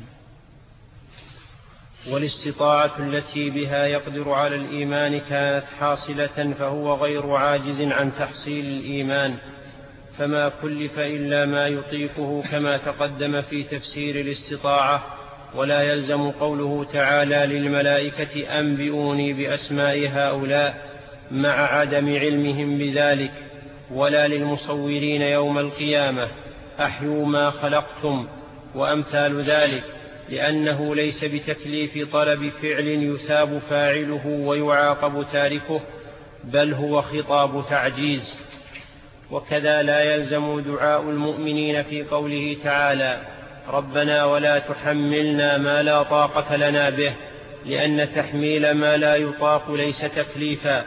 والاستطاعة التي بها يقدر على الإيمان كانت حاصلة فهو غير عاجز عن تحصيل الإيمان. فما كلف إلا ما يطيقه كما تقدم في تفسير الاستطاعة. ولا يلزم قوله تعالى للملائكة أنبئوني بأسماء هؤلاء مع عدم علمهم بذلك ولا للمصورين يوم القيامة أحيوا ما خلقتم وأمثال ذلك لأنه ليس بتكليف طلب فعل يثاب فاعله ويعاقب تاركه بل هو خطاب تعجيز. وكذا لا يلزم دعاء المؤمنين في قوله تعالى ربنا ولا تحملنا ما لا طاقة لنا به لأن تحميل ما لا يطاق ليس تكليفا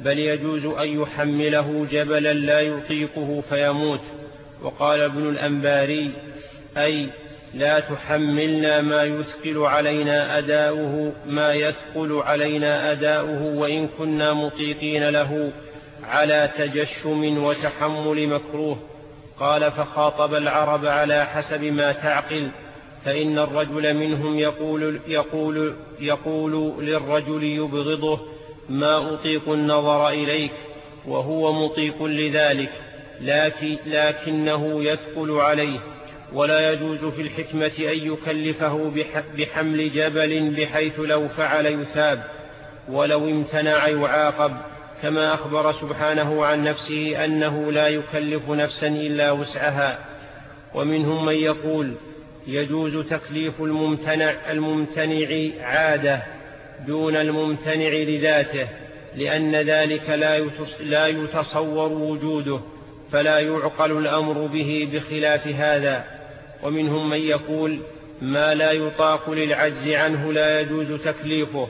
بل يجوز أن يحمله جبلا لا يطيقه فيموت. وقال ابن الأنباري أي لا تحملنا ما يثقل علينا أداؤه ما يثقل علينا أداؤه وإن كنا مطيقين له على تجشم وتحمل مكروه. قال فخاطب العرب على حسب ما تعقل فإن الرجل منهم يقول, يقول, يقول للرجل يبغضه ما أطيق النظر إليك وهو مطيق لذلك لكن لكنه يثقل عليه ولا يجوز في الحكمة أن يكلفه بحمل جبل بحيث لو فعل يثاب ولو امتنع يعاقب. كما أخبر سبحانه عن نفسه أنه لا يكلف نفسا إلا وسعها. ومنهم من يقول يجوز تكليف الممتنع الممتنع عادة دون الممتنع لذاته لأن ذلك لا يتصور وجوده فلا يعقل الأمر به بخلاف هذا. ومنهم من يقول ما لا يطاق للعجز عنه لا يجوز تكليفه.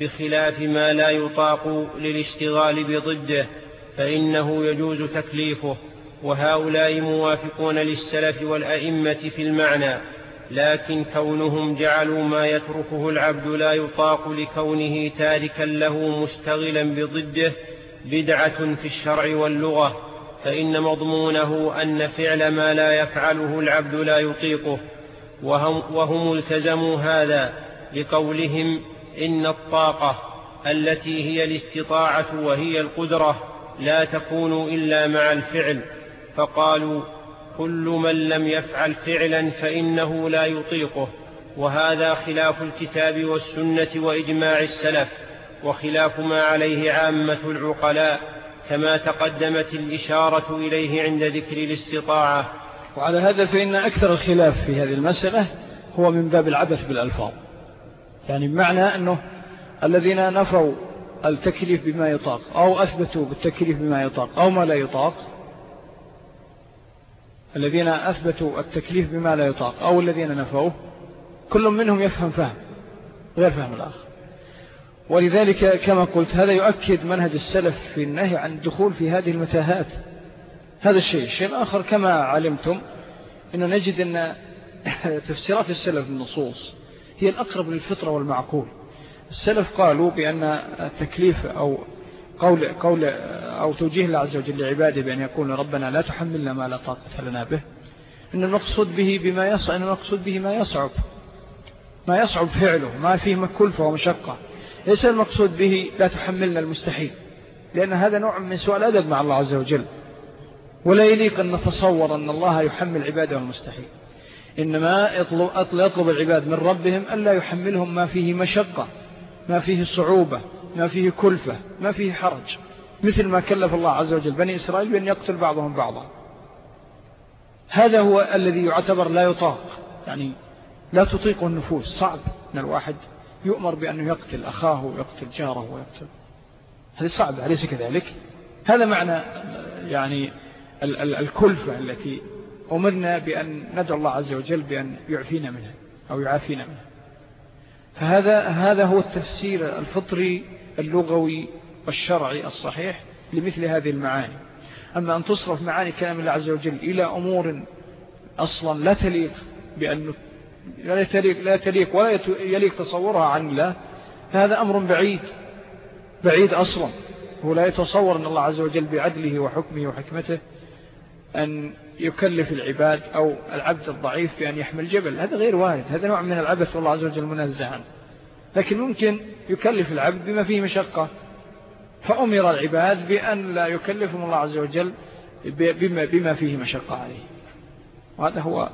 بخلاف ما لا يطاق للاشتغال بضده فإنه يجوز تكليفه. وهؤلاء موافقون للسلف والأئمة في المعنى لكن كونهم جعلوا ما يتركه العبد لا يطاق لكونه تاركا له مشتغلا بضده بدعة في الشرع واللغة. فإن مضمونه أن فعل ما لا يفعله العبد لا يطيقه. وهم, وهم التزموا هذا لقولهم إن الطاقة التي هي الاستطاعة وهي القدرة لا تكون إلا مع الفعل فقالوا كل من لم يفعل فعلا فإنه لا يطيقه وهذا خلاف الكتاب والسنة وإجماع السلف وخلاف ما عليه عامة العقلاء كما تقدمت الإشارة إليه عند ذكر الاستطاعة. وعلى هذا فإن أكثر الخلاف في هذه المسألة هو من باب العبث بالألفاظ. يعني بمعنى أنه الذين نفوا التكليف بما يطاق أو أثبتوا بالتكليف بما يطاق أو ما لا يطاق الذين أثبتوا التكليف بما لا يطاق أو الذين نفوه كل منهم يفهم فهم غير فهم الآخر. ولذلك كما قلت هذا يؤكد منهج السلف في النهي عن الدخول في هذه المتاهات. هذا الشيء الشيء الآخر كما علمتم أنه نجد أن تفسيرات السلف النصوص هي الأقرب للفطرة والمعقول. السلف قالوا بأن التكليف أو قول, قول أو توجيه الله عز وجل لعباده بأن يقول ربنا لا تحملنا ما لا طاقة لنا به. إن المقصود به بما يصعب المقصود به ما يصعب ما يصعب فعله ما فيه كلفة ومشقة. ليس المقصود به لا تحملنا المستحيل لأن هذا نوع من سوء الأدب مع الله عز وجل. ولا يليق أن نتصور أن الله يحمل عباده المستحيل. إنما يطلب, يطلب العباد من ربهم ألا يحملهم ما فيه مشقة ما فيه صعوبة ما فيه كلفة ما فيه حرج. مثل ما كلف الله عز وجل بني إسرائيل بأن يقتل بعضهم بعضا. هذا هو الذي يعتبر لا يطاق. يعني لا تطيق النفوس. صعب. أن الواحد يؤمر بأنه يقتل أخاه ويقتل جاره ويقتل. هذه صعبة. أليس كذلك؟ هذا معنى يعني الكلفة التي أمرنا بأن ندعو الله عز وجل بأن يعفينا منها أو يعافينا منها. فهذا هذا هو التفسير الفطري اللغوي والشرعي الصحيح لمثل هذه المعاني. أما أن تصرف معاني كلام الله عز وجل إلى أمور أصلا لا تليق بأن لا تليق, لا تليق ولا يليق تصورها عن الله فهذا أمر بعيد بعيد أصلا. هو لا يتصور أن الله عز وجل بعدله وحكمه وحكمته أن يكلف العباد أو العبد الضعيف بأن يحمل جبل هذا غير وارد. هذا نوع من العبث والله عز وجل منزه عنه. لكن ممكن يكلف العبد بما فيه مشقة. فأمر العباد بأن لا يكلفهم الله عز وجل بما, بما فيه مشقة عليه. وهذا هو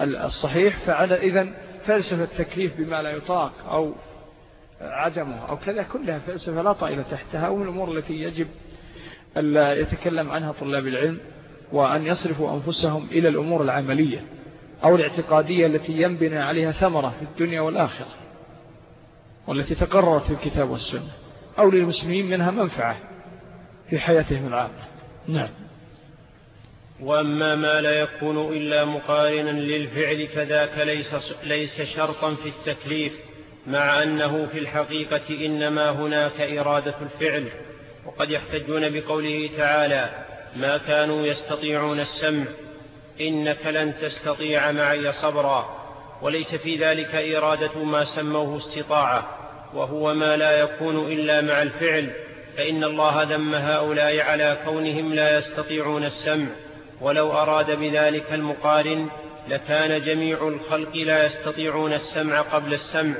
الصحيح. فعلى إذن فلسفة التكليف بما لا يطاق أو عدمه أو كذا كلها فلسفة لا طائلة تحتها. ومن الأمور التي يجب أن يتكلم عنها طلاب العلم. وأن يصرفوا أنفسهم إلى الأمور العملية أو الاعتقادية التي ينبنى عليها ثمرة في الدنيا والآخرة والتي تقررت في الكتاب والسنة أو للمسلمين منها منفعة في حياتهم العامة. نعم. وأما ما لا يكون إلا مقارنا للفعل فذاك ليس, ليس شرطا في التكليف مع أنه في الحقيقة إنما هناك إرادة الفعل وقد يحتجون بقوله تعالى ما كانوا يستطيعون السمع إنك لن تستطيع معي صبرا وليس في ذلك إرادة ما سموه استطاعة وهو ما لا يكون إلا مع الفعل فإن الله ذم هؤلاء على كونهم لا يستطيعون السمع ولو أراد بذلك المقارن لكان جميع الخلق لا يستطيعون السمع قبل السمع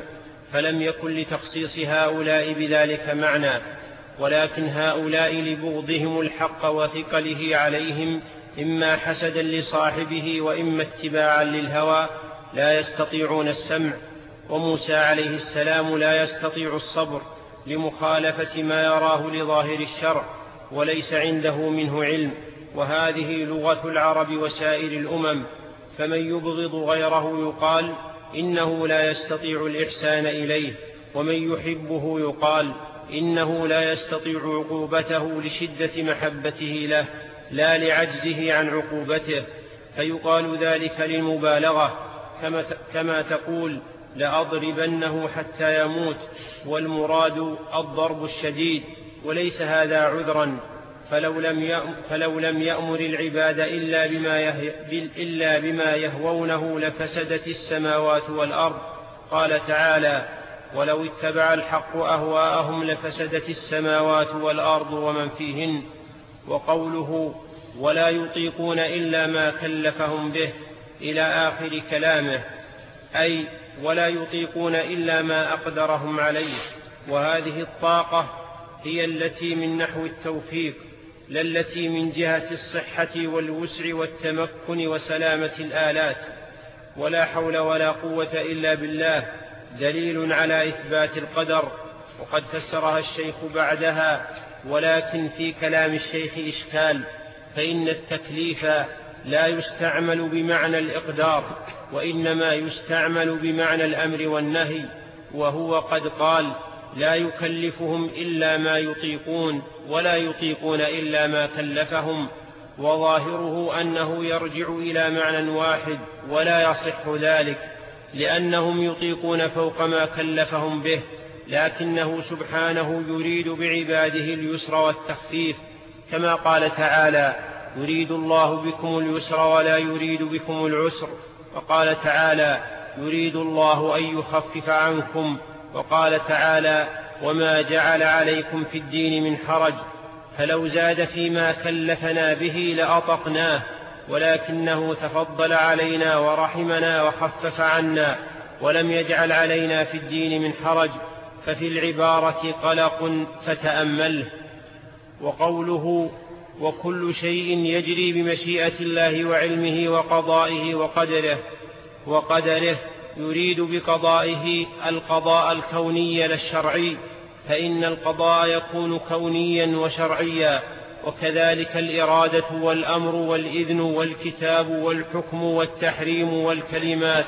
فلم يكن لتخصيص هؤلاء بذلك معنى. ولكن هؤلاء لبغضهم الحق وثقله عليهم إما حسدا لصاحبه وإما اتباعا للهوى لا يستطيعون السمع. وموسى عليه السلام لا يستطيع الصبر لمخالفة ما يراه لظاهر الشرع وليس عنده منه علم. وهذه لغة العرب وسائر الأمم. فمن يبغض غيره يقال إنه لا يستطيع الإحسان إليه ومن يحبه يقال إنه لا يستطيع عقوبته لشدة محبته له لا لعجزه عن عقوبته. فيقال ذلك للمبالغة. كما, كما تقول لأضربنه حتى يموت. والمراد الضرب الشديد. وليس هذا عذرا. فلو لم فلو لم يأمر العباد إلا بما, إلا بما يهوونه لفسدت السماوات والأرض. قال تعالى ولو اتبع الحق أهواءهم لفسدت السماوات والأرض ومن فيهن وقوله ولا يطيقون إلا ما كلفهم به إلى آخر كلامه أي ولا يطيقون إلا ما أقدرهم عليه. وهذه الطاقة هي التي من نحو التوفيق لا التي من جهة الصحة والوسع والتمكن وسلامة الآلات. ولا حول ولا قوة إلا بالله. دليل على إثبات القدر وقد فسرها الشيخ بعدها ولكن في كلام الشيخ إشكال فإن التكليف لا يستعمل بمعنى الإقدار وإنما يستعمل بمعنى الأمر والنهي وهو قد قال لا يكلفهم إلا ما يطيقون ولا يطيقون إلا ما كلفهم وظاهره أنه يرجع إلى معنى واحد ولا يصح ذلك. لأنهم يطيقون فوق ما كلفهم به لكنه سبحانه يريد بعباده اليسر والتخفيف. كما قال تعالى يريد الله بكم اليسر ولا يريد بكم العسر. وقال تعالى يريد الله أن يخفف عنكم. وقال تعالى وما جعل عليكم في الدين من حرج. فلو زاد فيما كلفنا به لأطقناه. ولكنه تفضل علينا ورحمنا وخفف عنا ولم يجعل علينا في الدين من حرج ففي العبارة قلق فتأمله. وقوله وكل شيء يجري بمشيئة الله وعلمه وقضائه وقدره وقدره يريد بقضائه القضاء الكوني لا الشرعي فإن القضاء يكون كونيا وشرعيا وكذلك الإرادة والأمر والإذن والكتاب والحكم والتحريم والكلمات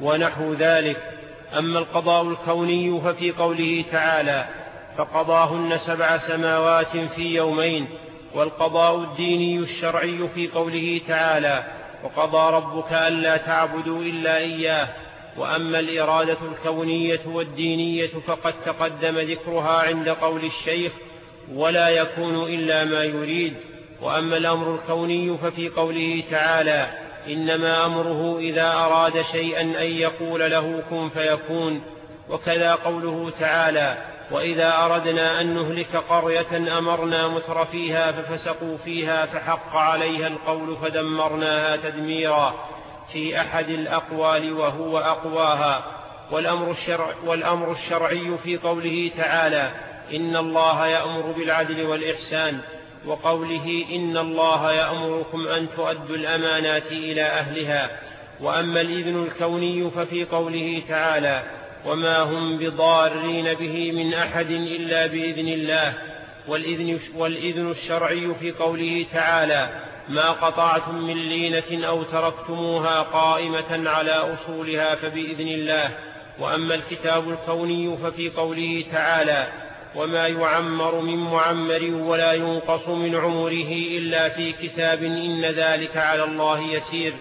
ونحو ذلك. أما القضاء الكوني ففي قوله تعالى فقضاهن سبع سماوات في يومين والقضاء الديني الشرعي في قوله تعالى وقضى ربك ألا تعبدوا إلا إياه. وأما الإرادة الكونية والدينية فقد تقدم ذكرها عند قول الشيخ ولا يكون إلا ما يريد. وأما الأمر الكوني ففي قوله تعالى إنما أمره إذا أراد شيئا أن يقول له كن فيكون. وكذا قوله تعالى وإذا أردنا أن نهلك قرية أمرنا متر فيها ففسقوا فيها فحق عليها القول فدمرناها تدميرا في أحد الأقوال وهو أقواها. والأمر, الشرع والأمر الشرعي في قوله تعالى إن الله يأمر بالعدل والإحسان وقوله إن الله يأمركم أن تؤدوا الأمانات إلى أهلها. وأما الإذن الكوني ففي قوله تعالى وما هم بضارين به من أحد إلا بإذن الله. والإذن, والإذن الشرعي في قوله تعالى ما قطعتم من لينة أو تركتموها قائمة على أصولها فبإذن الله. وأما الكتاب الكوني ففي قوله تعالى وما يعمر من معمر ولا ينقص من عمره إلا في كتاب إن ذلك على الله يسير.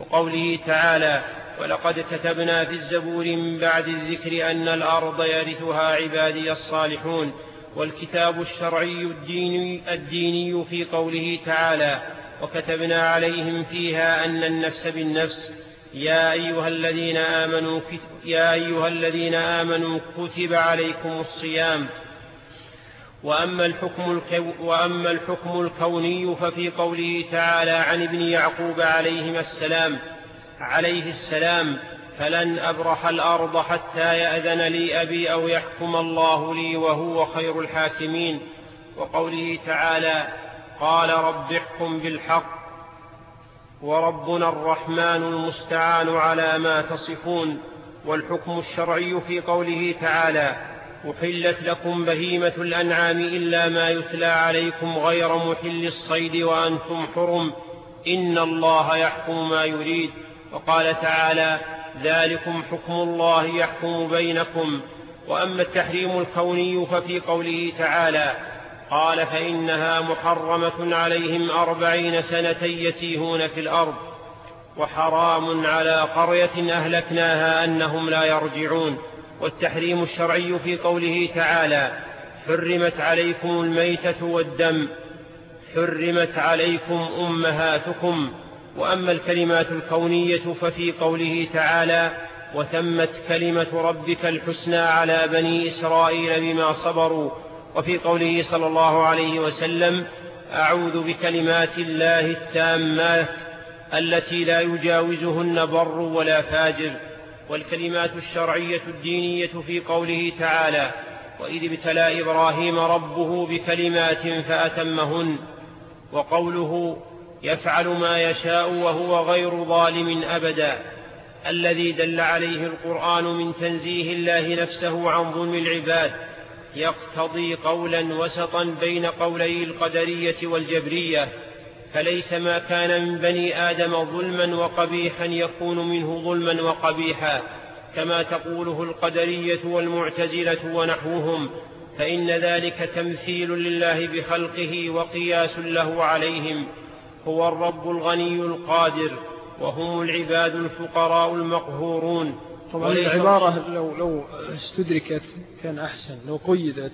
وقوله تعالى ولقد كتبنا في الزبور من بعد الذكر أن الأرض يرثها عبادي الصالحون والكتاب الشرعي الديني, الديني في قوله تعالى وكتبنا عليهم فيها أن النفس بالنفس. يا أيها الذين آمنوا يا أيها الذين آمنوا كتب عليكم الصيام. وأما الحكم, وأما الحكم الكوني ففي قوله تعالى عن ابن يعقوب عليهما السلام عليه السلام فلن أبرح الأرض حتى يأذن لي أبي أو يحكم الله لي وهو خير الحاكمين. وقوله تعالى قال رب احكم بالحق وربنا الرحمن المستعان على ما تصفون. والحكم الشرعي في قوله تعالى أحلت لكم بهيمة الأنعام إلا ما يتلى عليكم غير محل الصيد وأنتم حرم إن الله يحكم ما يريد وقال تعالى ذلكم حكم الله يحكم بينكم وأما التحريم الكوني ففي قوله تعالى قال فإنها محرمة عليهم أربعين سنة يتيهون في الأرض وحرام على قرية أهلكناها أنهم لا يرجعون والتحريم الشرعي في قوله تعالى حرمت عليكم الميتة والدم حرمت عليكم أمهاتكم وأما الكلمات الكونية ففي قوله تعالى وتمت كلمة ربك الحسنى على بني إسرائيل بما صبروا. وفي قوله صلى الله عليه وسلم أعوذ بكلمات الله التامات التي لا يجاوزهن بر ولا فاجر. والكلمات الشرعية الدينية في قوله تعالى وإذ ابتلى إبراهيم ربه بكلمات فأتمهن وقوله يفعل ما يشاء وهو غير ظالم أبدا الذي دل عليه القرآن من تنزيه الله نفسه عن ظلم العباد. يقتضي قولا وسطا بين قولي القدرية والجبرية. فليس ما كان من بني آدم ظلما وقبيحا يكون منه ظلما وقبيحا كما تقوله القدرية والمعتزلة ونحوهم فإن ذلك تمثيل لله بخلقه وقياس له عليهم هو الرب الغني القادر وهم العباد الفقراء المقهورون. طبعا العبارة لو, لو استدركت كان أحسن لو قيدت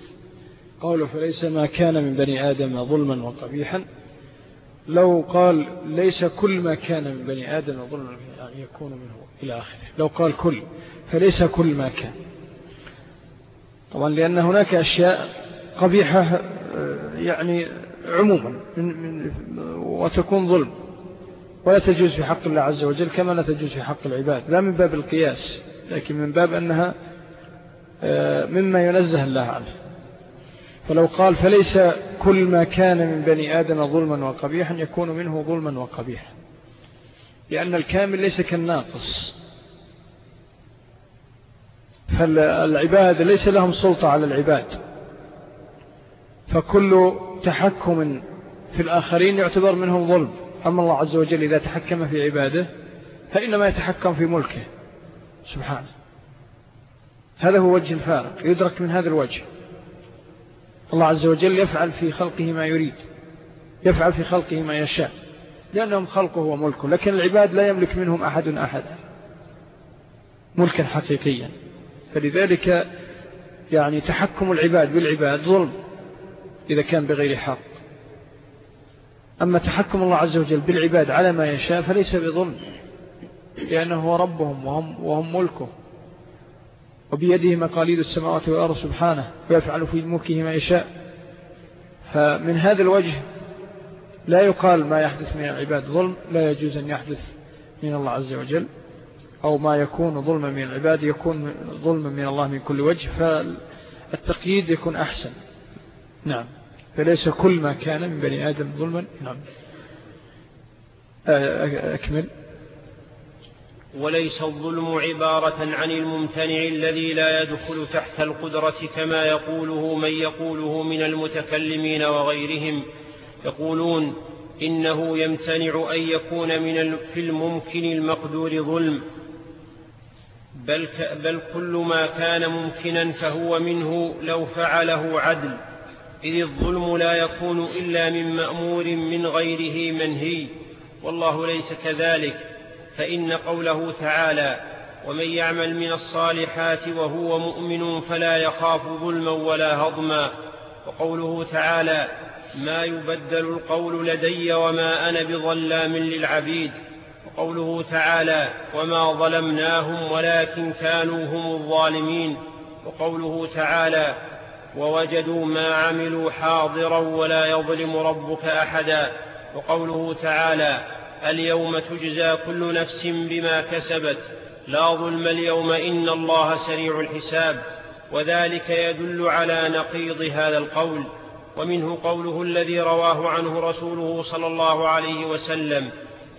قوله فليس ما كان من بني آدم ظلما وقبيحا لو قال ليس كل ما كان من بني آدم يعني يكون منه إلى آخره. لو قال كل فليس كل ما كان. طبعا لأن هناك أشياء قبيحة يعني عموما وتكون ظلم. ولا تجوز في حق الله عز وجل كما لا تجوز في حق العباد. لا من باب القياس لكن من باب أنها آه، مما ينزه الله عنه. فلو قال فليس كل ما كان من بني آدم ظلما وقبيحا يكون منه ظلما وقبيحا. لأن الكامل ليس كالناقص. فالعباد ليس لهم سلطة على العباد. فكل تحكم في الآخرين يعتبر منهم ظلم. أما الله عز وجل إذا تحكم في عباده فإنما يتحكم في ملكه. سبحانه. هذا هو وجه الفارق. يدرك من هذا الوجه. الله عز وجل يفعل في خلقه ما يريد يفعل في خلقه ما يشاء لأنهم خلقه وملكه لكن العباد لا يملك منهم أحد أحد ملكا حقيقيا. فلذلك يعني تحكم العباد بالعباد ظلم إذا كان بغير حق. أما تحكم الله عز وجل بالعباد على ما يشاء فليس بظلم لأنه هو ربهم وهم, وهم ملكه. وبيده مقاليد السماوات والأرض سبحانه ويفعل في ملكه ما يشاء. فمن هذا الوجه لا يقال ما يحدث من العباد ظلم لا يجوز أن يحدث من الله عز وجل أو ما يكون ظلما من العباد يكون ظلما من الله من كل وجه فالتقييد يكون أحسن. نعم. فليس كل ما كان من بني آدم ظلما. نعم. أكمل. وليس الظلم عبارة عن الممتنع الذي لا يدخل تحت القدرة كما يقوله من يقوله من المتكلمين وغيرهم. يقولون إنه يمتنع أن يكون من في الممكن المقدور ظلم. بل, بل كل ما كان ممكنا فهو منه لو فعله عدل. إذ الظلم لا يكون إلا من مأمور من غيره منهي. والله ليس كذلك. فإن قوله تعالى ومن يعمل من الصالحات وهو مؤمن فلا يخاف ظلما ولا هضما وقوله تعالى ما يبدل القول لدي وما أنا بظلام للعبيد وقوله تعالى وما ظلمناهم ولكن كانوا هم الظالمين وقوله تعالى ووجدوا ما عملوا حاضرا ولا يظلم ربك أحدا وقوله تعالى اليوم تجزى كل نفس بما كسبت. لا ظلم اليوم إن الله سريع الحساب. وذلك يدل على نقيض هذا القول. ومنه قوله الذي رواه عنه رسوله صلى الله عليه وسلم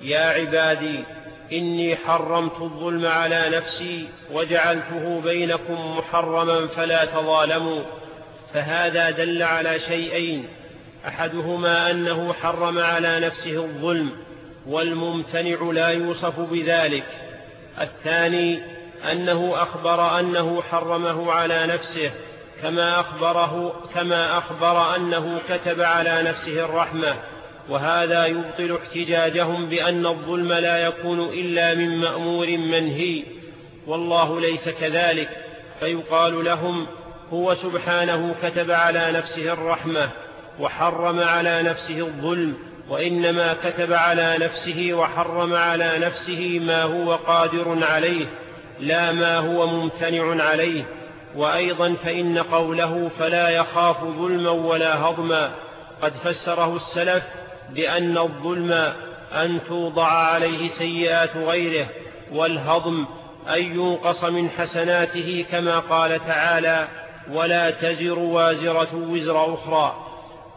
يا عبادي إني حرمت الظلم على نفسي وجعلته بينكم محرما فلا تظالموا. فهذا دل على شيئين أحدهما أنه حرم على نفسه الظلم والممتنع لا يوصف بذلك. الثاني أنه أخبر أنه حرمه على نفسه كما أخبره كما أخبر أنه كتب على نفسه الرحمة. وهذا يبطل احتجاجهم بأن الظلم لا يكون إلا من مأمور منهي. والله ليس كذلك. فيقال لهم هو سبحانه كتب على نفسه الرحمة وحرم على نفسه الظلم. وإنما كتب على نفسه وحرم على نفسه ما هو قادر عليه لا ما هو ممتنع عليه. وأيضا فإن قوله فلا يخاف ظلما ولا هضما قد فسره السلف بأن الظلم أن توضع عليه سيئات غيره والهضم أن ينقص من حسناته كما قال تعالى ولا تزر وازرة وزر أخرى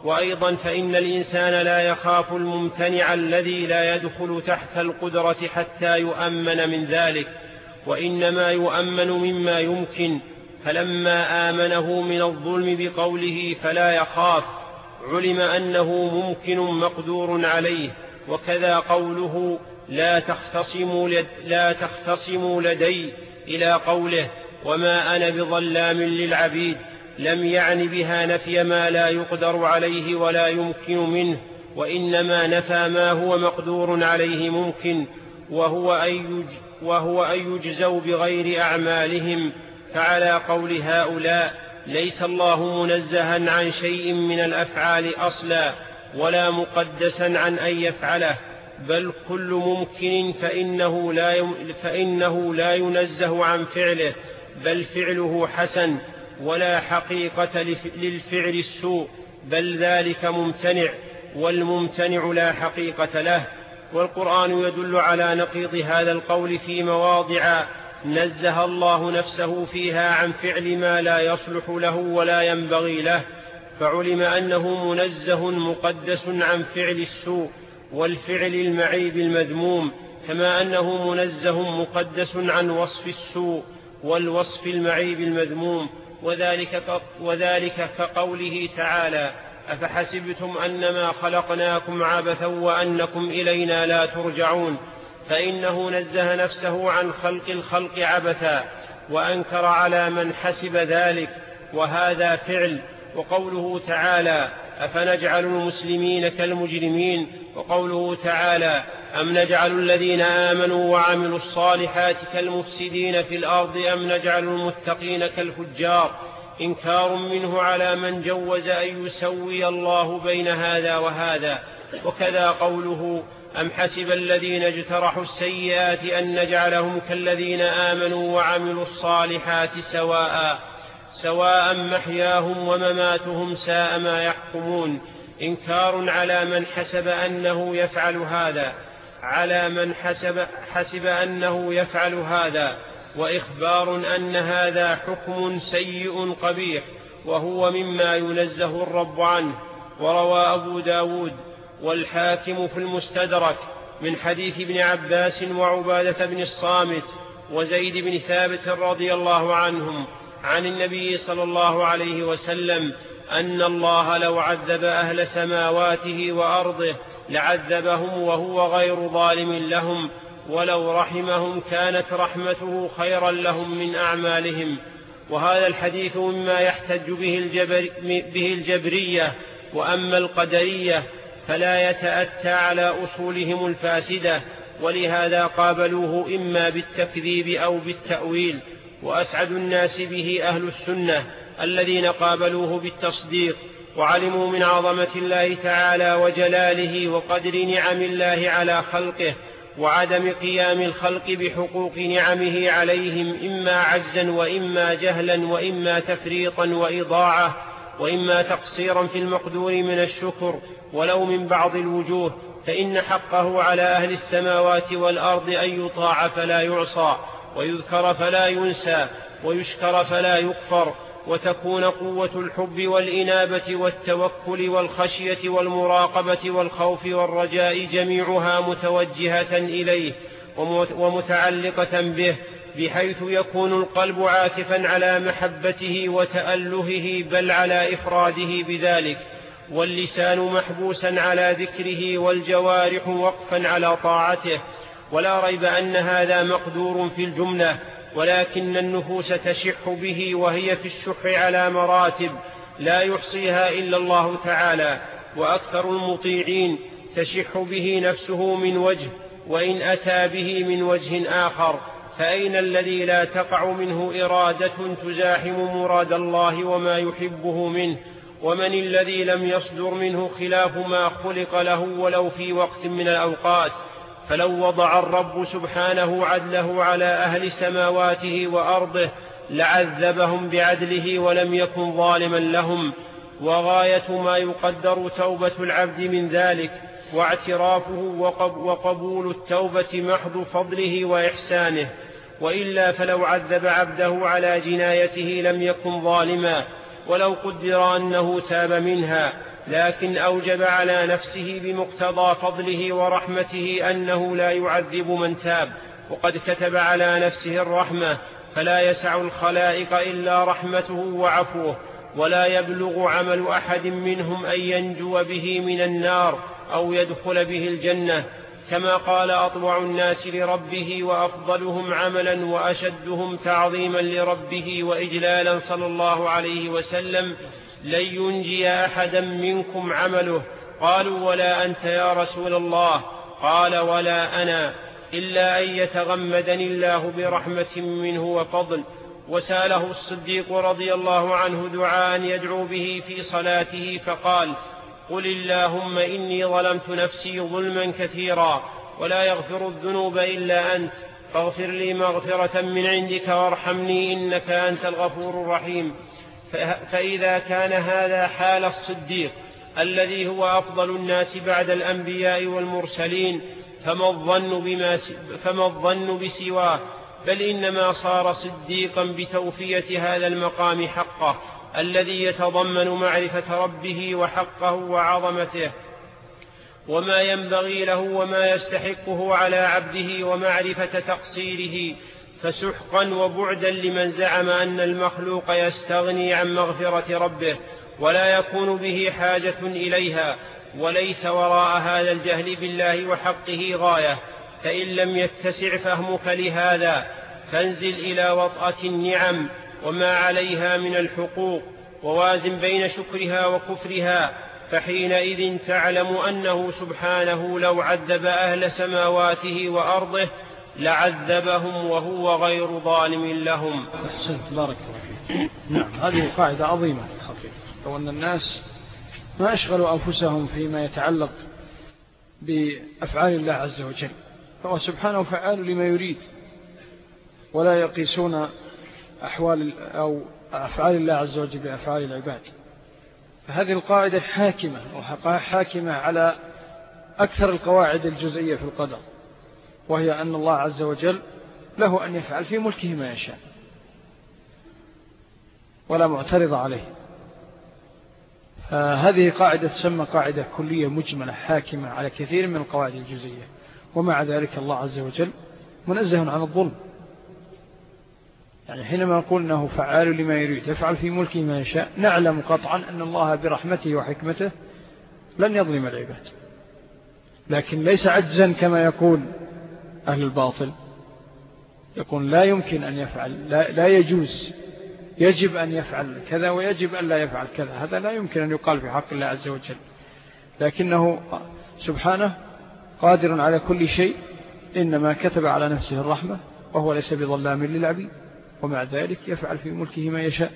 وأيضا فإن الإنسان لا يخاف الممتنع الذي لا يدخل تحت القدرة حتى يؤمن من ذلك وإنما يؤمن مما يمكن فلما آمنه من الظلم بقوله فلا يخاف علم أنه ممكن مقدور عليه وكذا قوله لا تختصموا, لد لا تختصموا لدي إلى قوله وما أنا بظلام للعبيد. لم يعني بها نفي ما لا يقدر عليه ولا يمكن منه وإنما نفى ما هو مقدور عليه ممكن وهو أن, وهو أن يجزوا بغير أعمالهم. فعلى قول هؤلاء ليس الله منزها عن شيء من الأفعال أصلا ولا مقدسا عن أن يفعله بل كل ممكن فإنه لا, فإنه لا ينزه عن فعله بل فعله حسن. ولا حقيقة للفعل السوء بل ذلك ممتنع والممتنع لا حقيقة له. والقرآن يدل على نقيض هذا القول في مواضع نزه الله نفسه فيها عن فعل ما لا يصلح له ولا ينبغي له. فعلم أنه منزه مقدس عن فعل السوء والفعل المعيب المذموم كما أنه منزه مقدس عن وصف السوء والوصف المعيب المذموم وذلك, وذلك كقوله تعالى أفحسبتم أنما خلقناكم عبثا وأنكم إلينا لا ترجعون؟ فإنه نزه نفسه عن خلق الخلق عبثا وأنكر على من حسب ذلك وهذا فعل. وقوله تعالى أفنجعل المسلمين كالمجرمين؟ وقوله تعالى أم نجعل الذين آمنوا وعملوا الصالحات كالمفسدين في الأرض أم نجعل المتقين كالفجار؟ إنكار منه على من جوز أن يسوي الله بين هذا وهذا. وكذا قوله أم حسب الذين اجترحوا السيئات أن نجعلهم كالذين آمنوا وعملوا الصالحات سواء سواء محياهم ومماتهم ساء ما يحكمون. إنكار على من حسب أنه يفعل هذا. على من حسب, حسب أنه يفعل هذا وإخبار أن هذا حكم سيء قبيح وهو مما ينزه الرب عنه. وروى أبو داود والحاكم في المستدرك من حديث ابن عباس وعبادة بن الصامت وزيد بن ثابت رضي الله عنهم عن النبي صلى الله عليه وسلم أن الله لو عذب أهل سماواته وأرضه لعذبهم وهو غير ظالم لهم ولو رحمهم كانت رحمته خيرا لهم من أعمالهم. وهذا الحديث مما يحتج به, الجبر به الجبرية وأما القدرية فلا يتأتى على أصولهم الفاسدة ولهذا قابلوه إما بالتكذيب أو بالتأويل. وأسعد الناس به أهل السنة الذين قابلوه بالتصديق. وعلموا من عظمة الله تعالى وجلاله وقدر نعم الله على خلقه وعدم قيام الخلق بحقوق نعمه عليهم إما عجزا وإما جهلا وإما تفريطا وإضاعة وإما تقصيرا في المقدور من الشكر ولو من بعض الوجوه فإن حقه على أهل السماوات والأرض أن يطاع فلا يعصى ويذكر فلا ينسى ويشكر فلا يكفر وتكون قوة الحب والإنابة والتوكل والخشية والمراقبة والخوف والرجاء جميعها متوجهة إليه ومتعلقة به بحيث يكون القلب عاكفا على محبته وتألهه بل على إفراده بذلك. واللسان محبوسا على ذكره والجوارح وقفا على طاعته. ولا ريب أن هذا مقدور في الجملة. ولكن النفوس تشح به وهي في الشح على مراتب لا يحصيها إلا الله تعالى وأكثر المطيعين تشح به نفسه من وجه وإن أتى به من وجه آخر فأين الذي لا تقع منه إرادة تزاحم مراد الله وما يحبه منه؟ ومن الذي لم يصدر منه خلاف ما خلق له ولو في وقت من الأوقات؟ فلو وضع الرب سبحانه عدله على أهل سماواته وأرضه لعذبهم بعدله ولم يكن ظالما لهم. وغاية ما يقدر توبة العبد من ذلك واعترافه وقبول التوبة محض فضله وإحسانه. وإلا فلو عذب عبده على جنايته لم يكن ظالما ولو قدر أنه تاب منها. لكن أوجب على نفسه بمقتضى فضله ورحمته أنه لا يعذب من تاب وقد كتب على نفسه الرحمة فلا يسع الخلائق إلا رحمته وعفوه ولا يبلغ عمل أحد منهم أن ينجو به من النار أو يدخل به الجنة كما قال أطوع الناس لربه وأفضلهم عملا وأشدهم تعظيما لربه وإجلالا صلى الله عليه وسلم لن ينجي أحدا منكم عمله. قالوا ولا أنت يا رسول الله. قال ولا أنا إلا أن يتغمدني الله برحمة منه وفضل. وسأله الصديق رضي الله عنه دعاء يدعو به في صلاته فقال قل اللهم إني ظلمت نفسي ظلما كثيرا ولا يغفر الذنوب إلا أنت. فاغفر لي مغفرة من عندك وارحمني إنك أنت الغفور الرحيم. فإذا كان هذا حال الصديق الذي هو أفضل الناس بعد الأنبياء والمرسلين فما الظن, بما فما الظن بسواه بل إنما صار صديقا بتوفية هذا المقام حقه الذي يتضمن معرفة ربه وحقه وعظمته. وما ينبغي له وما يستحقه على عبده ومعرفة تقصيره فسحقا وبعدا لمن زعم أن المخلوق يستغني عن مغفرة ربه ولا يكون به حاجة إليها وليس وراء هذا الجهل بالله وحقه غاية. فإن لم يتسع فهمك لهذا فانزل إلى وطأة النعم وما عليها من الحقوق ووازن بين شكرها وكفرها فحينئذ تعلم أنه سبحانه لو عذب أهل سماواته وأرضه لعذبهم وهو غير ظالم لهم. أحسنت بارك الله فيك. نعم هذه قاعدة عظيمة. الحقيقة لو أن الناس ما أشغلوا أنفسهم فيما يتعلق بأفعال الله عز وجل فهو سبحانه فعال لما يريد. ولا يقيسون أحوال أو أفعال الله عز وجل بأفعال العباد. فهذه القاعدة حاكمة وحاكمة على أكثر القواعد الجزئية في القدر. وهي أن الله عز وجل له أن يفعل في ملكه ما يشاء ولا معترض عليه. هذه قاعدة تسمى قاعدة كلية مجملة حاكمة على كثير من القواعد الجزئية. ومع ذلك الله عز وجل منزه عن الظلم. يعني حينما نقول أنه فعال لما يريد يفعل في ملكه ما يشاء نعلم قطعا أن الله برحمته وحكمته لن يظلم العباد. لكن ليس عجزا كما يقول أهل الباطل. يقول لا يمكن أن يفعل لا, لا يجوز. يجب أن يفعل كذا ويجب أن لا يفعل كذا. هذا لا يمكن أن يقال في حق الله عز وجل. لكنه سبحانه قادر على كل شيء إنما كتب على نفسه الرحمة وهو ليس بظلام للعبيد. ومع ذلك يفعل في ملكه ما يشاء.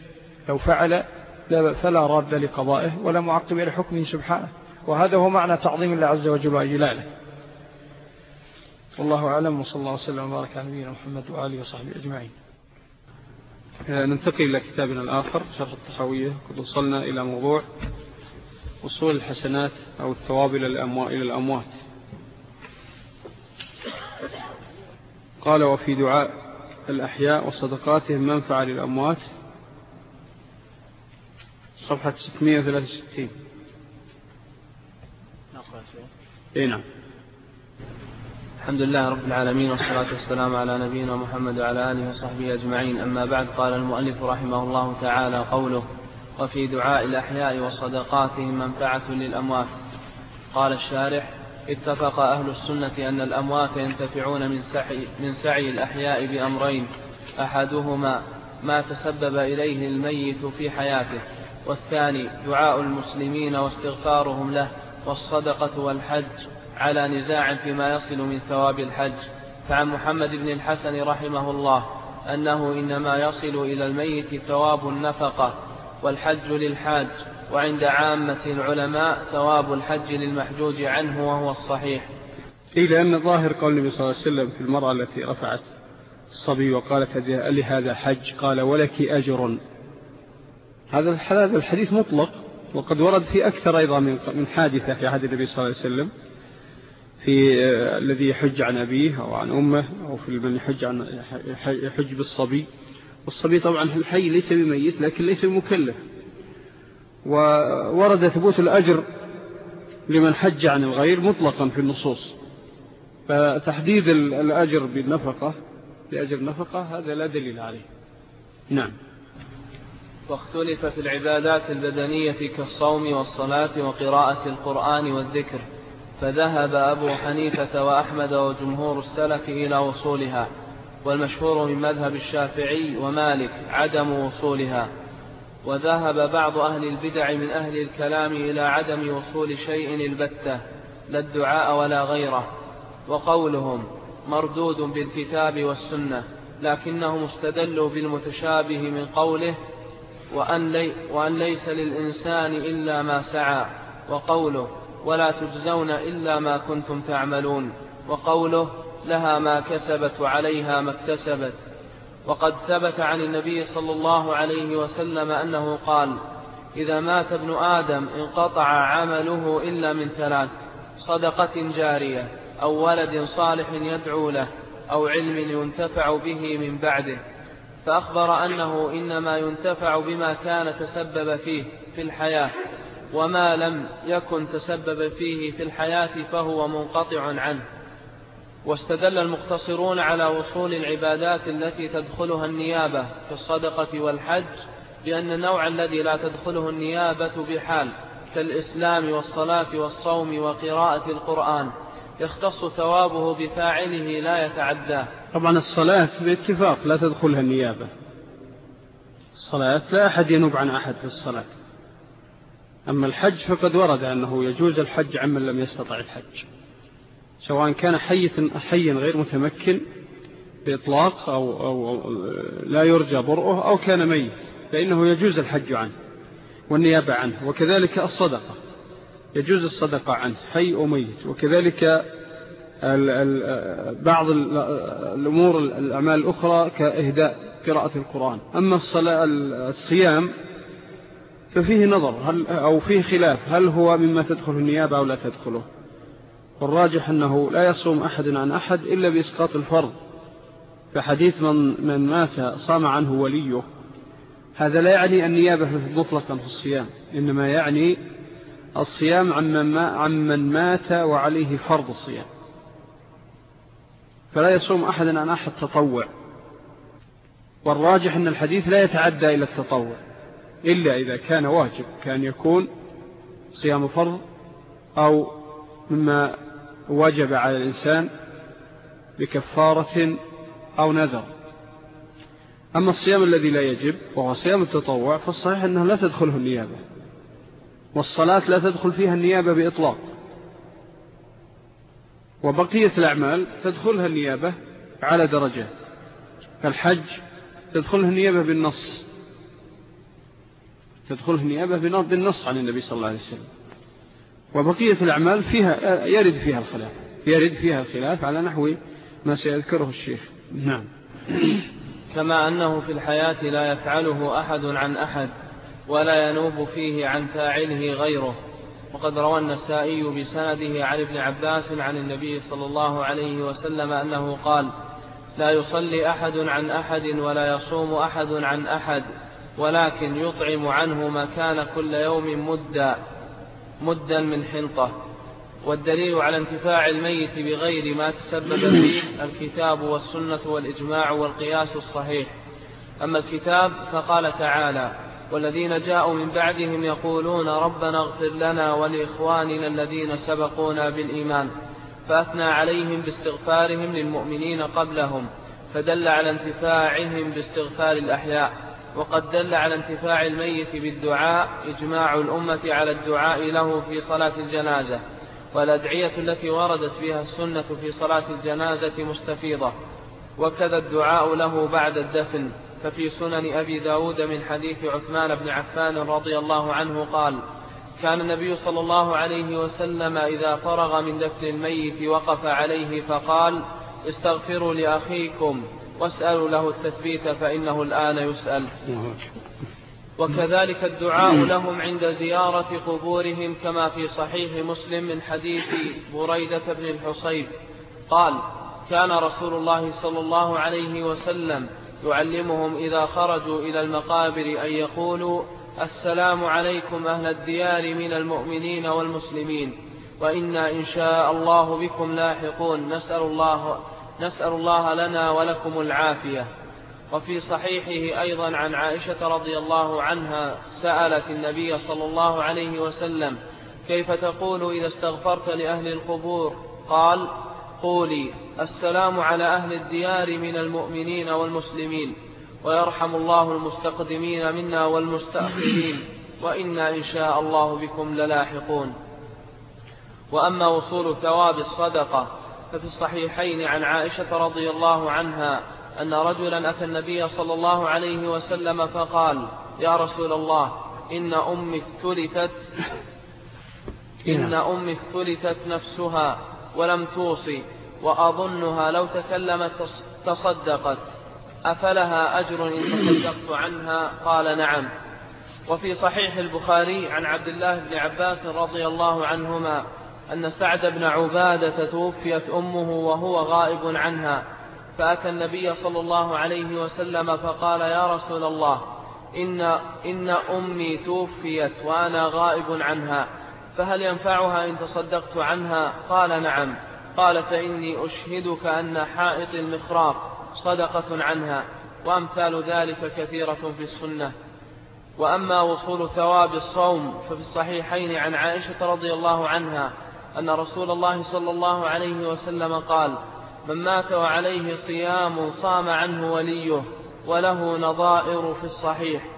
لو فعل فلا راد لقضائه ولا معقب لحكمه سبحانه. وهذا هو معنى تعظيم الله عز وجل وإجلاله. والله أعلم وصلى الله وسلم وبارك على نبينا محمد وآله وصحبه أجمعين. آه، ننتقل إلى كتابنا الآخر شرح الطحوية قد وصلنا إلى موضوع وصول الحسنات أو الثواب إلى الأموات قال وفي دعاء الأحياء وصدقاتهم منفعة للأموات. صفحة 663 اي نعم. الحمد لله رب العالمين والصلاة والسلام على نبينا محمد وعلى آله وصحبه أجمعين. أما بعد قال المؤلف رحمه الله تعالى قوله وفي دعاء الأحياء وصدقاتهم منفعة للأموات قال الشارح اتفق أهل السنة أن الأموات ينتفعون من سعي, من سعي الأحياء بأمرين أحدهما ما تسبب إليه الميت في حياته والثاني دعاء المسلمين واستغفارهم له والصدقة والحج على نزاع فيما يصل من ثواب الحج. فعن محمد بن الحسن رحمه الله أنه إنما يصل إلى الميت ثواب النفقة والحج للحاج وعند عامة العلماء ثواب الحج للمحجوج عنه وهو الصحيح. إيه لأن ظاهر قول النبي صلى الله عليه وسلم في المرأة التي رفعت الصبي وقالت لي هذا حج قال ولك أجر. هذا الحديث مطلق وقد ورد في أكثر أيضا من حادثة في عهد النبي صلى الله عليه وسلم. في آه، الذي يحج عن أبيه أو عن أمه أو في من يحج, عن يحج بالصبي. والصبي طبعا الحي ليس بميت لكن ليس بمكلف. وورد ثبوت الأجر لمن حج عن الغير مطلقا في النصوص. فتحديد الأجر بالنفقة لأجر النفقة هذا لا دليل عليه. نعم. واختلف في العبادات البدنية كالصوم والصلاة وقراءة القرآن والذكر. فذهب أبو حنيفة وأحمد وجمهور السلف إلى وصولها والمشهور من مذهب الشافعي ومالك عدم وصولها. وذهب بعض أهل البدع من أهل الكلام إلى عدم وصول شيء البتة لا الدعاء ولا غيره. وقولهم مردود بالكتاب والسنة لكنهم استدلوا بالمتشابه من قوله وأن, لي وأن ليس للإنسان إلا ما سعى وقوله ولا تجزون إلا ما كنتم تعملون وقوله لها ما كسبت وعليها ما اكتسبت. وقد ثبت عن النبي صلى الله عليه وسلم أنه قال إذا مات ابن آدم انقطع عمله إلا من ثلاث صدقة جارية أو ولد صالح يدعو له أو علم ينتفع به من بعده. فأخبر أنه إنما ينتفع بما كان تسبب فيه في الحياة. وما لم يكن تسبب فيه في الحياة فهو منقطع عنه. واستدل المقتصرون على وصول العبادات التي تدخلها النيابة كالصدقة والحج بأن النوع الذي لا تدخله النيابة بحال كالإسلام والصلاة والصوم وقراءة القرآن يختص ثوابه بفاعله لا يتعداه طبعا الصلاة باتفاق لا تدخلها النيابة. الصلاة لا أحد ينوب عن أحد في الصلاة. أما الحج فقد ورد أنه يجوز الحج عمن لم يستطع الحج. سواء كان حي حيا غير متمكن بإطلاق أو, أو, لا يرجى برؤه أو كان ميت فإنه يجوز الحج عنه والنيابة عنه وكذلك الصدقة. يجوز الصدقة عنه حي أو ميت. وكذلك بعض الأمور الأعمال الأخرى كإهداء قراءة القرآن. أما الصلاة الصيام ففيه نظر هل أو فيه خلاف هل هو مما تدخل النيابة أو لا تدخله؟ والراجح أنه لا يصوم أحد عن أحد إلا بإسقاط الفرض. فحديث من, من مات صام عنه وليه. هذا لا يعني النيابة مطلقا في الصيام إنما يعني الصيام عمن مات وعليه فرض الصيام. فلا يصوم أحد عن أحد تطوع. والراجح أن الحديث لا يتعدى إلى التطوع. إلا إذا كان واجب كأن يكون صيام فرض أو مما وجب على الإنسان بكفارة أو نذر. أما الصيام الذي لا يجب وهو صيام التطوع فالصحيح أنه لا تدخله النيابة والصلاة لا تدخل فيها النيابة بإطلاق. وبقية الأعمال تدخلها النيابة على درجات فالحج تدخلها النيابة بالنص. تدخلها النيابة بالنص عن النبي صلى الله عليه وسلم. وبقية الأعمال فيها يرد فيها الخلاف يرد فيها الخلاف على نحو ما سيذكره الشيخ. نعم. كما أنه في الحياة لا يفعله أحد عن أحد ولا ينوب فيه عن فاعله غيره. وقد روى النسائي بسنده عن ابن عباس عن النبي صلى الله عليه وسلم أنه قال لا يصلي أحد عن أحد ولا يصوم أحد عن أحد. ولكن يطعم عنه مكان كل يوم مدا مدا من حنطة. والدليل على انتفاع الميت بغير ما تسبب فيه الكتاب والسنة والإجماع والقياس الصحيح. أما الكتاب فقال تعالى والذين جاءوا من بعدهم يقولون ربنا اغفر لنا ولإخواننا الذين سبقونا بالإيمان فأثنى عليهم باستغفارهم للمؤمنين قبلهم فدل على انتفاعهم باستغفار الأحياء. وقد دل على انتفاع الميت بالدعاء إجماع الأمة على الدعاء له في صلاة الجنازة والأدعية التي وردت فيها السنة في صلاة الجنازة مستفيضة وكذا الدعاء له بعد الدفن. ففي سنن أبي داود من حديث عثمان بن عفان رضي الله عنه قال كان النبي صلى الله عليه وسلم إذا فرغ من دفن الميت وقف عليه فقال استغفروا لأخيكم. واسألوا له التثبيت فإنه الآن يسأل. وكذلك الدعاء لهم عند زيارة قبورهم كما في صحيح مسلم من حديث بريدة بن الحصيب. قال كان رسول الله صلى الله عليه وسلم يعلمهم إذا خرجوا إلى المقابر أن يقولوا السلام عليكم أهل الديار من المؤمنين والمسلمين وإنا إن شاء الله بكم لاحقون. نسأل الله, نسأل الله لنا ولكم العافية. وفي صحيحه أيضا عن عائشة رضي الله عنها سألت النبي صلى الله عليه وسلم كيف تقول إذا استغفرت لأهل القبور؟ قال قولي السلام على أهل الديار من المؤمنين والمسلمين ويرحم الله المستقدمين منا والمستأخرين وإنا إن شاء الله بكم للاحقون. وأما وصول ثواب الصدقة ففي الصحيحين عن عائشة رضي الله عنها أن رجلا أتى النبي صلى الله عليه وسلم فقال يا رسول الله إن أمي افتلتت إن أمي افتلتت نفسها ولم توصي وأظنها لو تكلمت تصدقت. أفلها أجر إن تصدقت عنها؟ قال نعم. وفي صحيح البخاري عن عبد الله بن عباس رضي الله عنهما أن سعد بن عبادة توفيت أمه وهو غائب عنها فأتى النبي صلى الله عليه وسلم فقال يا رسول الله إن, إن أمي توفيت وأنا غائب عنها فهل ينفعها إن تصدقت عنها؟ قال نعم. قال فإني أشهدك أن حائط المخراق صدقة عنها وأمثال ذلك كثيرة في السنة. وأما وصول ثواب الصوم ففي الصحيحين عن عائشة رضي الله عنها أن رسول الله صلى الله عليه وسلم قال من مات وعليه صيام صام عنه وليه وله نظائر في الصحيح.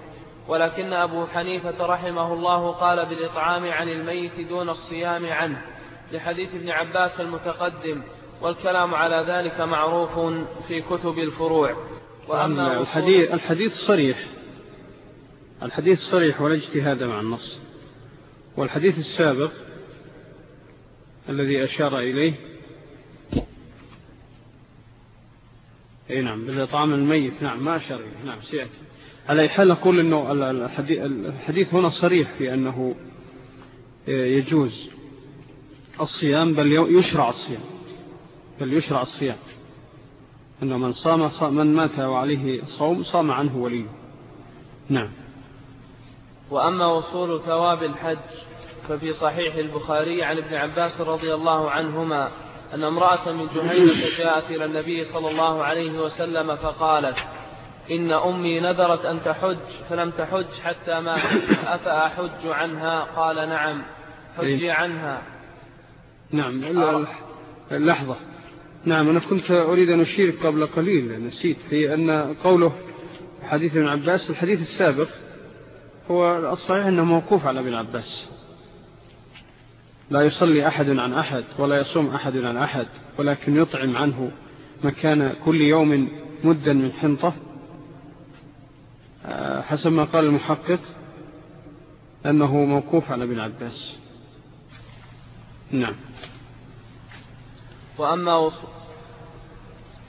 ولكن أبو حنيفة رحمه الله قال بالإطعام عن الميت دون الصيام عنه لحديث ابن عباس المتقدم والكلام على ذلك معروف في كتب الفروع. وأما الحديث, الحديث صريح. الحديث صريح ولا اجتهاد مع النص. والحديث السابق الذي أشار إليه. أي نعم بالإطعام الميت. نعم ما أشار إليه. نعم سيأتي. على أي حال نقول أنه الحديث هنا صريح في أنه يجوز الصيام بل يشرع الصيام. بل يشرع الصيام. أنه من صام من مات وعليه صوم صام عنه وليه. نعم. وأما وصول ثواب الحج ففي صحيح البخاري عن ابن عباس رضي الله عنهما أن امرأة من جهينة جاءت إلى النبي صلى الله عليه وسلم فقالت إن أمي نذرت أن تحج فلم تحج حتى ما أفأحج عنها؟ قال نعم حجي عنها. نعم اللحظة. نعم أنا كنت أريد أن أشير قبل قليل نسيت في أن قوله حديث ابن عباس الحديث السابق هو الصحيح أنه موقوف على ابن عباس. لا يصلي أحد عن أحد ولا يصوم أحد عن أحد ولكن يطعم عنه مكان كل يوم مدا من حنطة. آه، حسب ما قال المحقق أنه موقوف على ابن عباس. نعم. وأما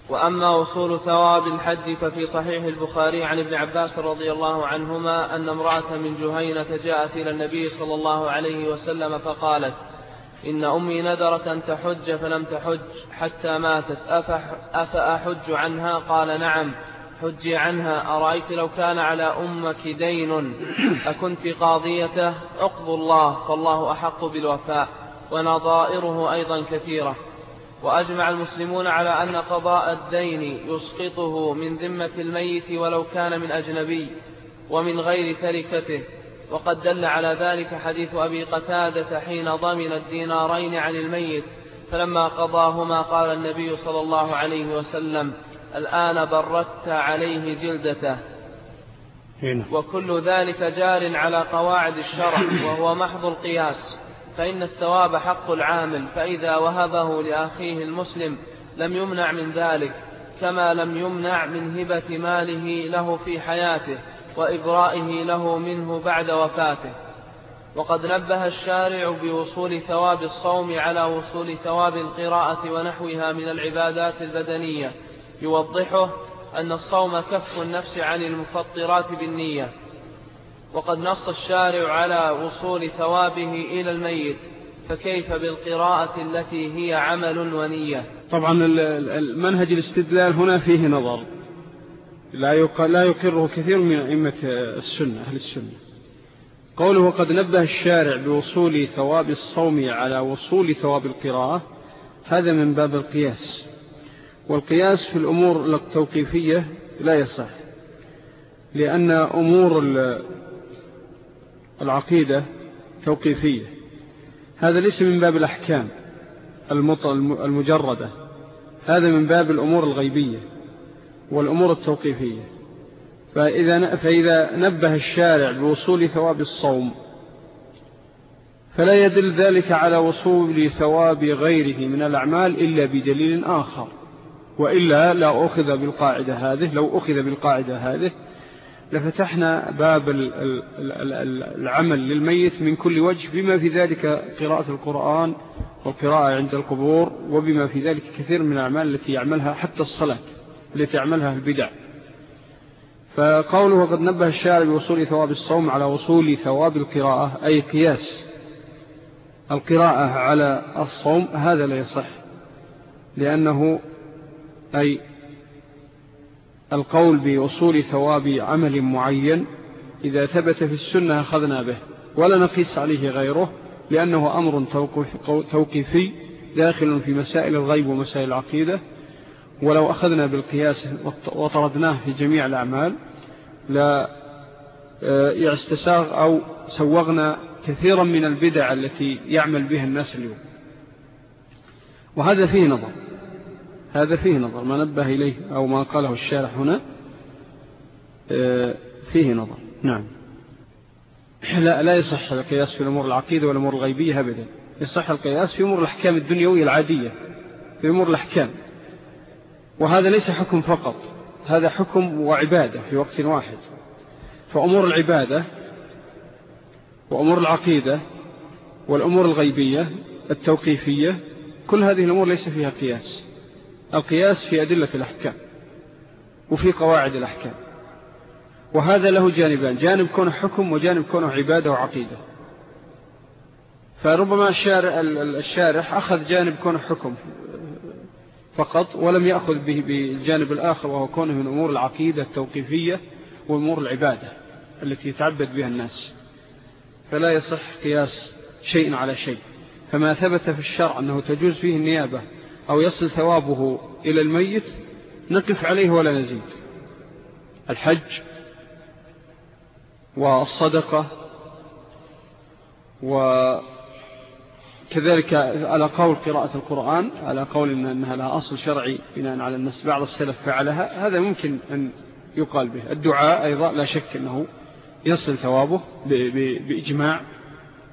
وأما وصول ثواب الحج ففي صحيح البخاري عن ابن عباس رضي الله عنهما أن امرأة من جهينة جاءت إلى النبي صلى الله عليه وسلم فقالت إن أمي نذرت أن تحج فلم تحج حتى ماتت. أفأحج عنها؟ قال نعم. حجي عنها. أرأيت لو كان على أمك دين؟ أكنت قاضيته؟ اقضوا الله فالله أحق بالوفاء ونظائره أيضا كثيرة. وأجمع المسلمون على أن قضاء الدين يسقطه من ذمة الميت ولو كان من أجنبي ومن غير تركته. وقد دل على ذلك حديث أبي قتادة حين ضمن الدينارين عن الميت. فلما قضاهما قال النبي صلى الله عليه وسلم الآن بردت عليه جلدته. وكل ذلك جار على قواعد الشرع وهو محض القياس. فإن الثواب حق العامل فإذا وهبه لأخيه المسلم لم يمنع من ذلك كما لم يمنع من هبة ماله له في حياته وإبرائه له منه بعد وفاته. وقد نبه الشارع بوصول ثواب الصوم على وصول ثواب القراءة ونحوها من العبادات البدنية يوضحه أن الصوم كف النفس عن المفطرات بالنية. وقد نص الشارع على وصول ثوابه إلى الميت فكيف بالقراءة التي هي عمل ونية؟ طبعا المنهج الاستدلال هنا فيه نظر. لا يقره كثير من أئمة السنة أهل السنة. قوله وقد نبه الشارع بوصول ثواب الصوم على وصول ثواب القراءة هذا من باب القياس. والقياس في الأمور التوقيفية لا يصح لأن أمور العقيدة توقيفية. هذا ليس من باب الأحكام المجردة. هذا من باب الأمور الغيبية والأمور التوقيفية. فإذا, فإذا نبه الشارع بوصول ثواب الصوم فلا يدل ذلك على وصول ثواب غيره من الأعمال إلا بدليل آخر. وإلا لا أخذ بالقاعدة هذه لو أخذ بالقاعدة هذه لفتحنا باب العمل للميت من كل وجه بما في ذلك قراءة القرآن والقراءة عند القبور وبما في ذلك كثير من الأعمال التي يعملها حتى الصلاة التي يعملها البدع. فقوله قد نبه الشاعر بوصول ثواب الصوم على وصول ثواب القراءة أي قياس القراءة على الصوم هذا لا يصح لأنه أي القول بوصول ثواب عمل معين إذا ثبت في السنة أخذنا به ولا نقيس عليه غيره لأنه أمر توقيفي داخل في مسائل الغيب ومسائل العقيدة. ولو أخذنا بالقياس وطردناه في جميع الأعمال لا آه، استساغ أو سوغنا كثيرا من البدع التي يعمل بها الناس اليوم. وهذا فيه نظر. هذا فيه نظر ما نبه إليه أو ما قاله الشارح هنا آه، فيه نظر. نعم. لا, لا يصح القياس في الأمور العقيدة والأمور الغيبية أبدا. يصح القياس في أمور الأحكام الدنيوية العادية في أمور الأحكام. وهذا ليس حكم فقط هذا حكم وعبادة في وقت واحد. فأمور العبادة وأمور العقيدة والأمور الغيبية التوقيفية كل هذه الأمور ليس فيها قياس. القياس في أدلة الأحكام وفي قواعد الأحكام. وهذا له جانبان جانب كونه حكم وجانب كونه عبادة وعقيدة. فربما الشارح, الشارح أخذ جانب كونه حكم فقط ولم يأخذ به بالجانب الآخر وهو كونه من أمور العقيدة التوقيفية وأمور العبادة التي يتعبد بها الناس. فلا يصح قياس شيء على شيء. فما ثبت في الشرع أنه تجوز فيه النيابة أو يصل ثوابه إلى الميت نقف عليه ولا نزيد. الحج والصدقة وكذلك على قول قراءة القرآن على قول أنها لها أصل شرعي بناء على الناس بعض السلف فعلها هذا ممكن أن يقال به. الدعاء أيضا لا شك أنه يصل ثوابه بإجماع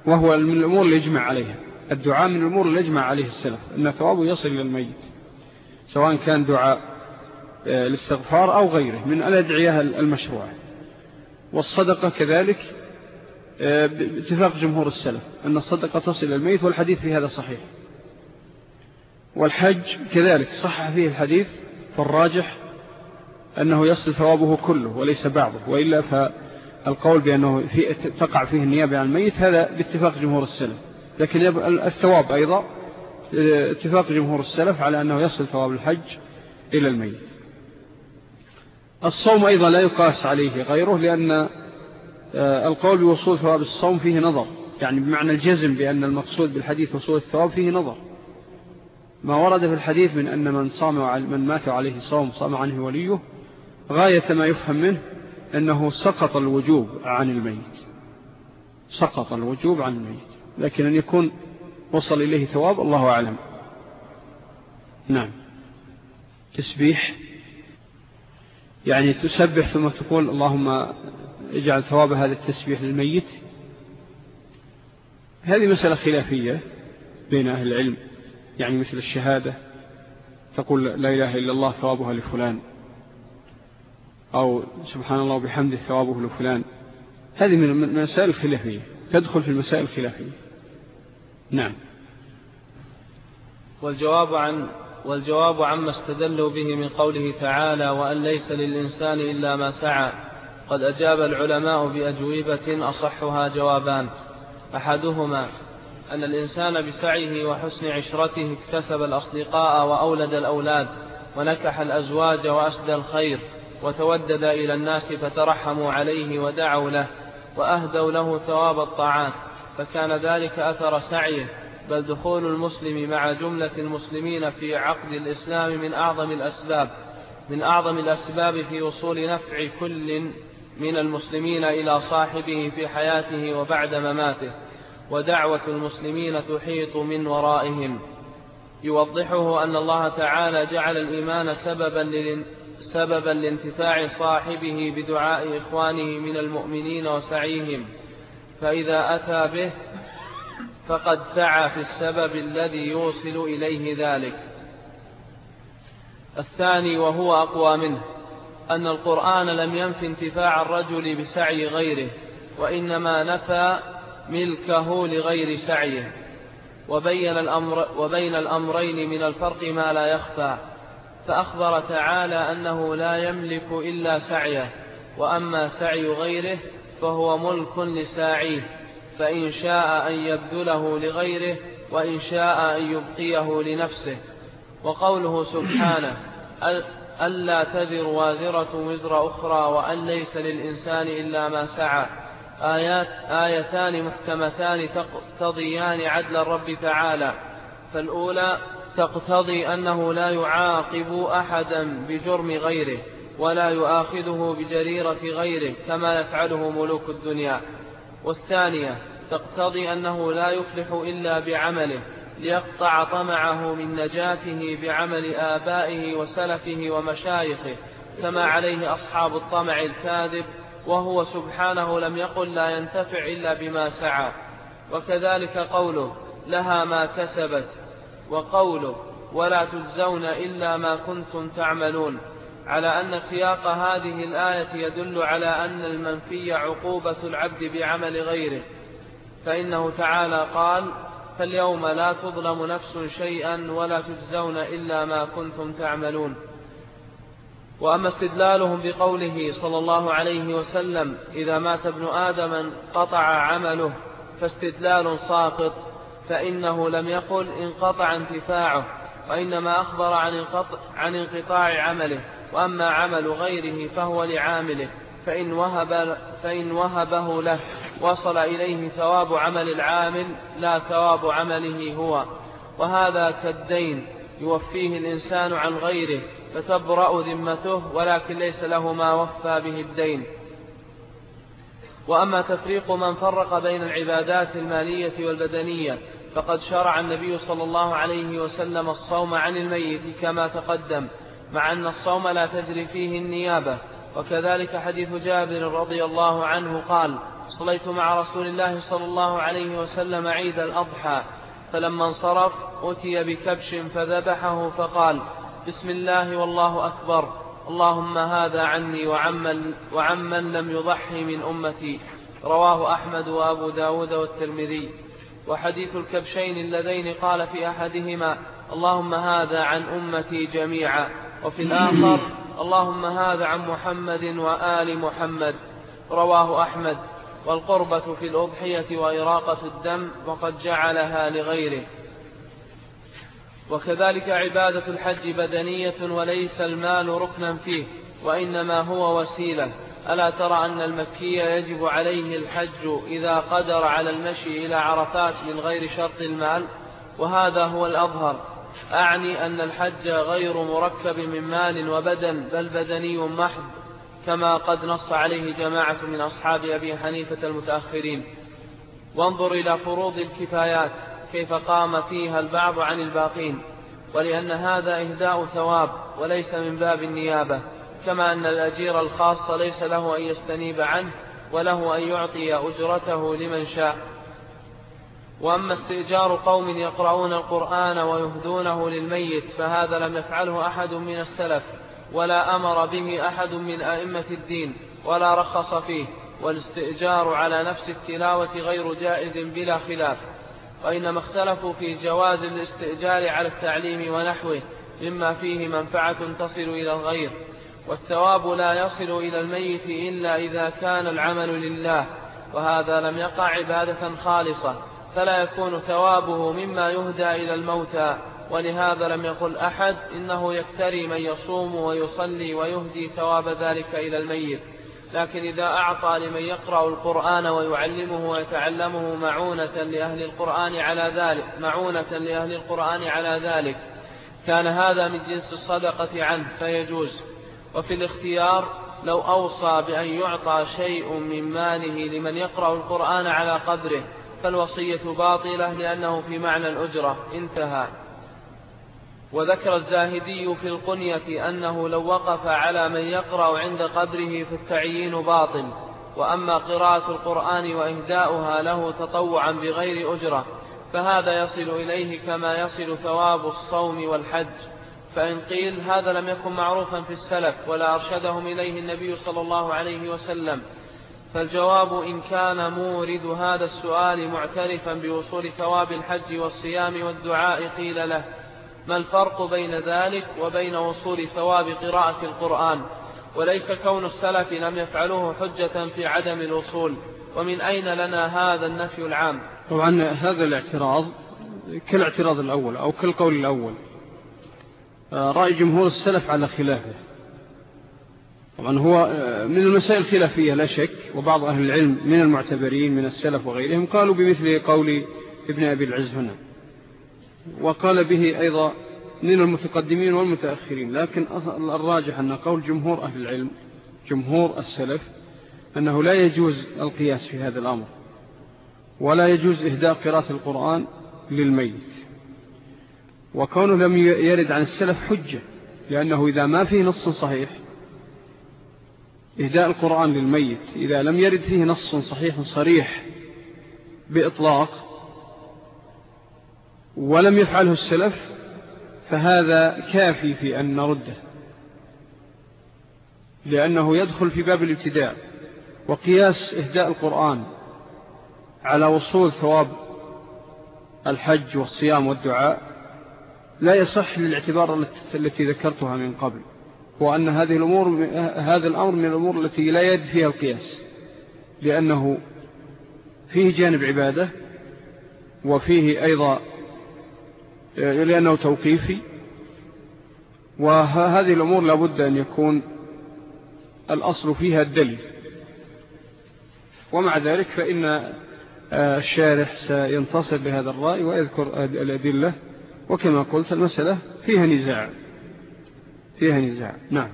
وهو من الأمور اللي يجمع عليها. الدعاء من الأمور اللي يجمع عليه السلف أن ثوابه يصل إلى الميت سواء كان دعاء آه، الاستغفار أو غيره من الأدعية المشروعة. والصدقة كذلك آه، باتفاق جمهور السلف أن الصدقة تصل إلى الميت والحديث في هذا صحيح. والحج كذلك صح فيه الحديث فالراجح أنه يصل ثوابه كله وليس بعضه وإلا فالقول بأنه في تقع فيه النيابة عن الميت هذا باتفاق جمهور السلف. لكن الثواب أيضا اتفاق جمهور السلف على أنه يصل ثواب الحج إلى الميت. الصوم أيضا لا يقاس عليه غيره لأن آه، القول بوصول ثواب الصوم فيه نظر. يعني بمعنى الجزم بأن المقصود بالحديث وصول الثواب فيه نظر. ما ورد في الحديث من أن من, صام من مات عليه صوم صام عنه وليه غاية ما يفهم منه أنه سقط الوجوب عن الميت. سقط الوجوب عن الميت. لكن أن يكون وصل إليه ثواب الله أعلم. نعم. تسبيح. يعني تسبح ثم تقول اللهم اجعل ثواب هذا التسبيح للميت. هذه مسألة خلافية بين أهل العلم. يعني مثل الشهادة. تقول لا إله إلا الله ثوابها لفلان. أو سبحان الله بحمد ثوابه لفلان. هذه من المسائل الخلافية تدخل في المسائل الخلافية. نعم. والجواب عن والجواب عما استدلوا به من قوله تعالى وأن ليس للإنسان إلا ما سعى قد أجاب العلماء بأجوبة أصحها جوابان. أحدهما أن الإنسان بسعيه وحسن عشرته اكتسب الأصدقاء وأولد الأولاد ونكح الأزواج وأسدى الخير وتودد إلى الناس فترحموا عليه ودعوا له وأهدوا له ثواب الطاعات. فكان ذلك أثر سعيه بل دخول المسلم مع جملة المسلمين في عقد الإسلام من أعظم الأسباب من أعظم الأسباب في وصول نفع كل من المسلمين إلى صاحبه في حياته وبعد مماته ودعوة المسلمين تحيط من ورائهم. يوضحه أن الله تعالى جعل الإيمان سببا سببا لانتفاع صاحبه بدعاء إخوانه من المؤمنين وسعيهم. فإذا أتى به فقد سعى في السبب الذي يوصل إليه ذلك. الثاني وهو أقوى منه أن القرآن لم ينف انتفاع الرجل بسعي غيره وإنما نفى ملكه لغير سعيه. وبين, الأمر وبين الأمرين من الفرق ما لا يخفى. فأخبر تعالى أنه لا يملك إلا سعيه وأما سعي غيره فهو ملك لساعيه فإن شاء أن يبذله لغيره وإن شاء أن يبقيه لنفسه. وقوله سبحانه ألا تزر وازرة وزر أخرى وأن ليس للإنسان إلا ما سعى. آيات آيتان محكمتان تقتضيان عدل الرب تعالى. فالأولى تقتضي أنه لا يعاقب أحدا بجرم غيره. ولا يؤاخذه بجريرة غيره كما يفعله ملوك الدنيا. والثانية تقتضي أنه لا يفلح إلا بعمله ليقطع طمعه من نجاته بعمل آبائه وسلفه ومشايخه كما عليه أصحاب الطمع الكاذب وهو سبحانه لم يقل لا ينتفع إلا بما سعى. وكذلك قوله لها ما كسبت. وقوله ولا تجزون إلا ما كنتم تعملون. على أن سياق هذه الآية يدل على أن المنفي عقوبة العبد بعمل غيره. فإنه تعالى قال فاليوم لا تظلم نفس شيئا ولا تجزون إلا ما كنتم تعملون. وأما استدلالهم بقوله صلى الله عليه وسلم إذا مات ابن آدم قطع عمله فاستدلال ساقط فإنه لم يقل انقطع انتفاعه وإنما أخبر عن, انقطع عن انقطاع عمله. وأما عمل غيره فهو لعامله فإن, وهب فإن وهبه له وصل إليه ثواب عمل العامل لا ثواب عمله هو. وهذا كالدين يوفيه الإنسان عن غيره فتبرأ ذمته ولكن ليس له ما وفى به الدين. وأما تفريق من فرق بين العبادات المالية والبدنية فقد شرع النبي صلى الله عليه وسلم الصوم عن الميت كما تقدم. مع أن الصوم لا تجري فيه النيابة. وكذلك حديث جابر رضي الله عنه قال صليت مع رسول الله صلى الله عليه وسلم عيد الأضحى فلما انصرف أتي بكبش فذبحه فقال بسم الله والله أكبر اللهم هذا عني وعمن, وعمن لم يضحي من أمتي. رواه أحمد وأبو داود والترمذي. وحديث الكبشين اللذين قال في أحدهما اللهم هذا عن أمتي جميعا. وفي الآخر اللهم هذا عن محمد وآل محمد رواه أحمد والقربة في الأضحية وإراقة الدم وقد جعلها لغيره. وكذلك عبادة الحج بدنية وليس المال ركنا فيه وإنما هو وسيلة. ألا ترى أن المكي يجب عليه الحج إذا قدر على المشي إلى عرفات من غير شرط المال؟ وهذا هو الأظهر. أعني أن الحج غير مركب من مال وبدن بل بدني محض كما قد نص عليه جماعة من أصحاب أبي حنيفة المتأخرين. وانظر إلى فروض الكفايات كيف قام فيها البعض عن الباقين. ولأن هذا إهداء ثواب وليس من باب النيابة. كما أن الأجير الخاص ليس له أن يستنيب عنه وله أن يعطي أجرته لمن شاء. وأما استئجار قوم يقرؤون القرآن ويهدونه للميت فهذا لم يفعله أحد من السلف ولا أمر به أحد من أئمة الدين ولا رخص فيه والاستئجار على نفس التلاوة غير جائز بلا خلاف. وإنما اختلفوا في جواز الاستئجار على التعليم ونحوه مما فيه منفعة تصل إلى الغير. والثواب لا يصل إلى الميت إلا إذا كان العمل لله وهذا لم يقع عبادة خالصة. فلا يكون ثوابه مما يهدى إلى الموتى. ولهذا لم يقل أحد إنه يكتري من يصوم ويصلي ويهدي ثواب ذلك إلى الميت. لكن إذا أعطى لمن يقرأ القرآن ويعلمه ويتعلمه معونة لأهل القرآن على ذلك معونة لأهل القرآن على ذلك. كان هذا من جنس الصدقة عنه فيجوز. وفي الاختيار لو أوصى بأن يعطى شيء من ماله لمن يقرأ القرآن على قدره فالوصية باطلة لأنه في معنى الأجرة انتهى. وذكر الزاهدي في القنية أنه لو وقف على من يقرأ عند قدره فالتعيين باطل وأما قراءة القرآن وإهداؤها له تطوعا بغير أجرة فهذا يصل إليه كما يصل ثواب الصوم والحج. فإن قيل هذا لم يكن معروفا في السلف ولا أرشدهم إليه النبي صلى الله عليه وسلم. فالجواب إن كان مورد هذا السؤال معترفا بوصول ثواب الحج والصيام والدعاء قيل له. ما الفرق بين ذلك وبين وصول ثواب قراءة القرآن؟ وليس كون السلف لم يفعلوه حجة في عدم الوصول. ومن أين لنا هذا النفي العام؟ طبعا هذا الاعتراض كالاعتراض الأول أو كالقول الأول. آه، رأي جمهور السلف على خلافه. طبعا هو آه، من المسائل الخلافية لا شك وبعض أهل العلم من المعتبرين من السلف وغيرهم قالوا بمثل قول ابن أبي العز هنا. وقال به أيضا من المتقدمين والمتأخرين لكن الراجح أن قول جمهور أهل العلم جمهور السلف أنه لا يجوز القياس في هذا الأمر ولا يجوز إهداء قراءة القرآن للميت. وكونه لم يرد عن السلف حجة لأنه إذا ما فيه نص صحيح إهداء القرآن للميت. إذا لم يرد فيه نص صحيح صريح بإطلاق ولم يفعله السلف فهذا كافي في أن نرده لأنه يدخل في باب الابتداء وقياس إهداء القرآن على وصول ثواب الحج والصيام والدعاء لا يصح للاعتبار التي ذكرتها من قبل. وأن هذه الأمور هذا الأمر من الأمور التي لا يد فيها القياس لأنه فيه جانب عبادة وفيه أيضا لأنه توقيفي وهذه الأمور لابد أن يكون الأصل فيها الدليل. ومع ذلك فإن الشارح سينتصر بهذا الرأي ويذكر الأدلة وكما قلت المسألة فيها نزاع. فيها نزاع. نعم.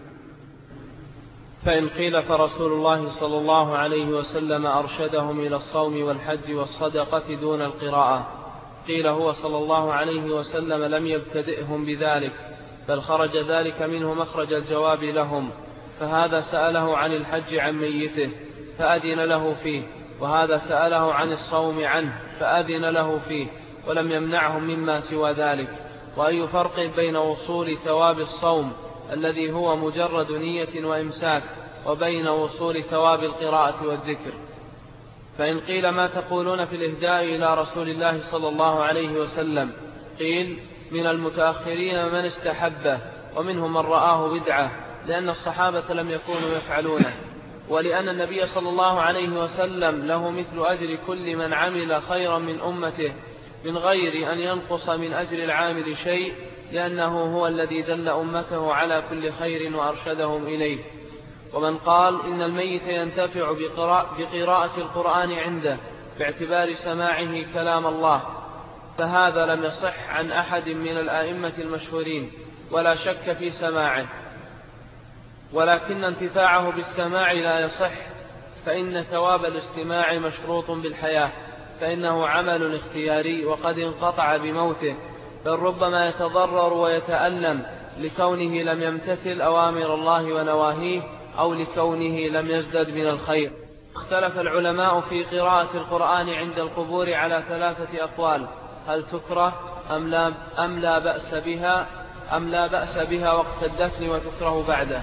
فإن قيل فرسول الله صلى الله عليه وسلم أرشدهم إلى الصوم والحج والصدقة دون القراءة. قيل هو صلى الله عليه وسلم لم يبتدئهم بذلك بل خرج ذلك منه مخرج الجواب لهم. فهذا سأله عن الحج عن ميته فأذن له فيه. وهذا سأله عن الصوم عنه فأذن له فيه ولم يمنعهم مما سوى ذلك. وأي فرق بين وصول ثواب الصوم الذي هو مجرد نية وإمساك وبين وصول ثواب القراءة والذكر. فإن قيل ما تقولون في الإهداء إلى رسول الله صلى الله عليه وسلم قيل من المتأخرين من استحبه ومنهم من رآه بدعة لأن الصحابة لم يكونوا يفعلونه. ولأن النبي صلى الله عليه وسلم له مثل أجر كل من عمل خيرا من أمته من غير أن ينقص من أجر العامل شيء لأنه هو الذي دل أمته على كل خير وأرشدهم إليه. ومن قال إن الميت ينتفع بقراءة القرآن عنده باعتبار سماعه كلام الله فهذا لم يصح عن أحد من الآئمة المشهورين ولا شك في سماعه. ولكن انتفاعه بالسماع لا يصح فإن ثواب الاستماع مشروط بالحياة فإنه عمل اختياري وقد انقطع بموته. بل ربما يتضرر ويتألم لكونه لم يمتثل أوامر الله ونواهيه أو لكونه لم يزدد من الخير. اختلف العلماء في قراءة القرآن عند القبور على ثلاثة أقوال. هل تكره أم لا, أم لا بأس بها أم لا بأس بها وقت الدفن وتكره بعده؟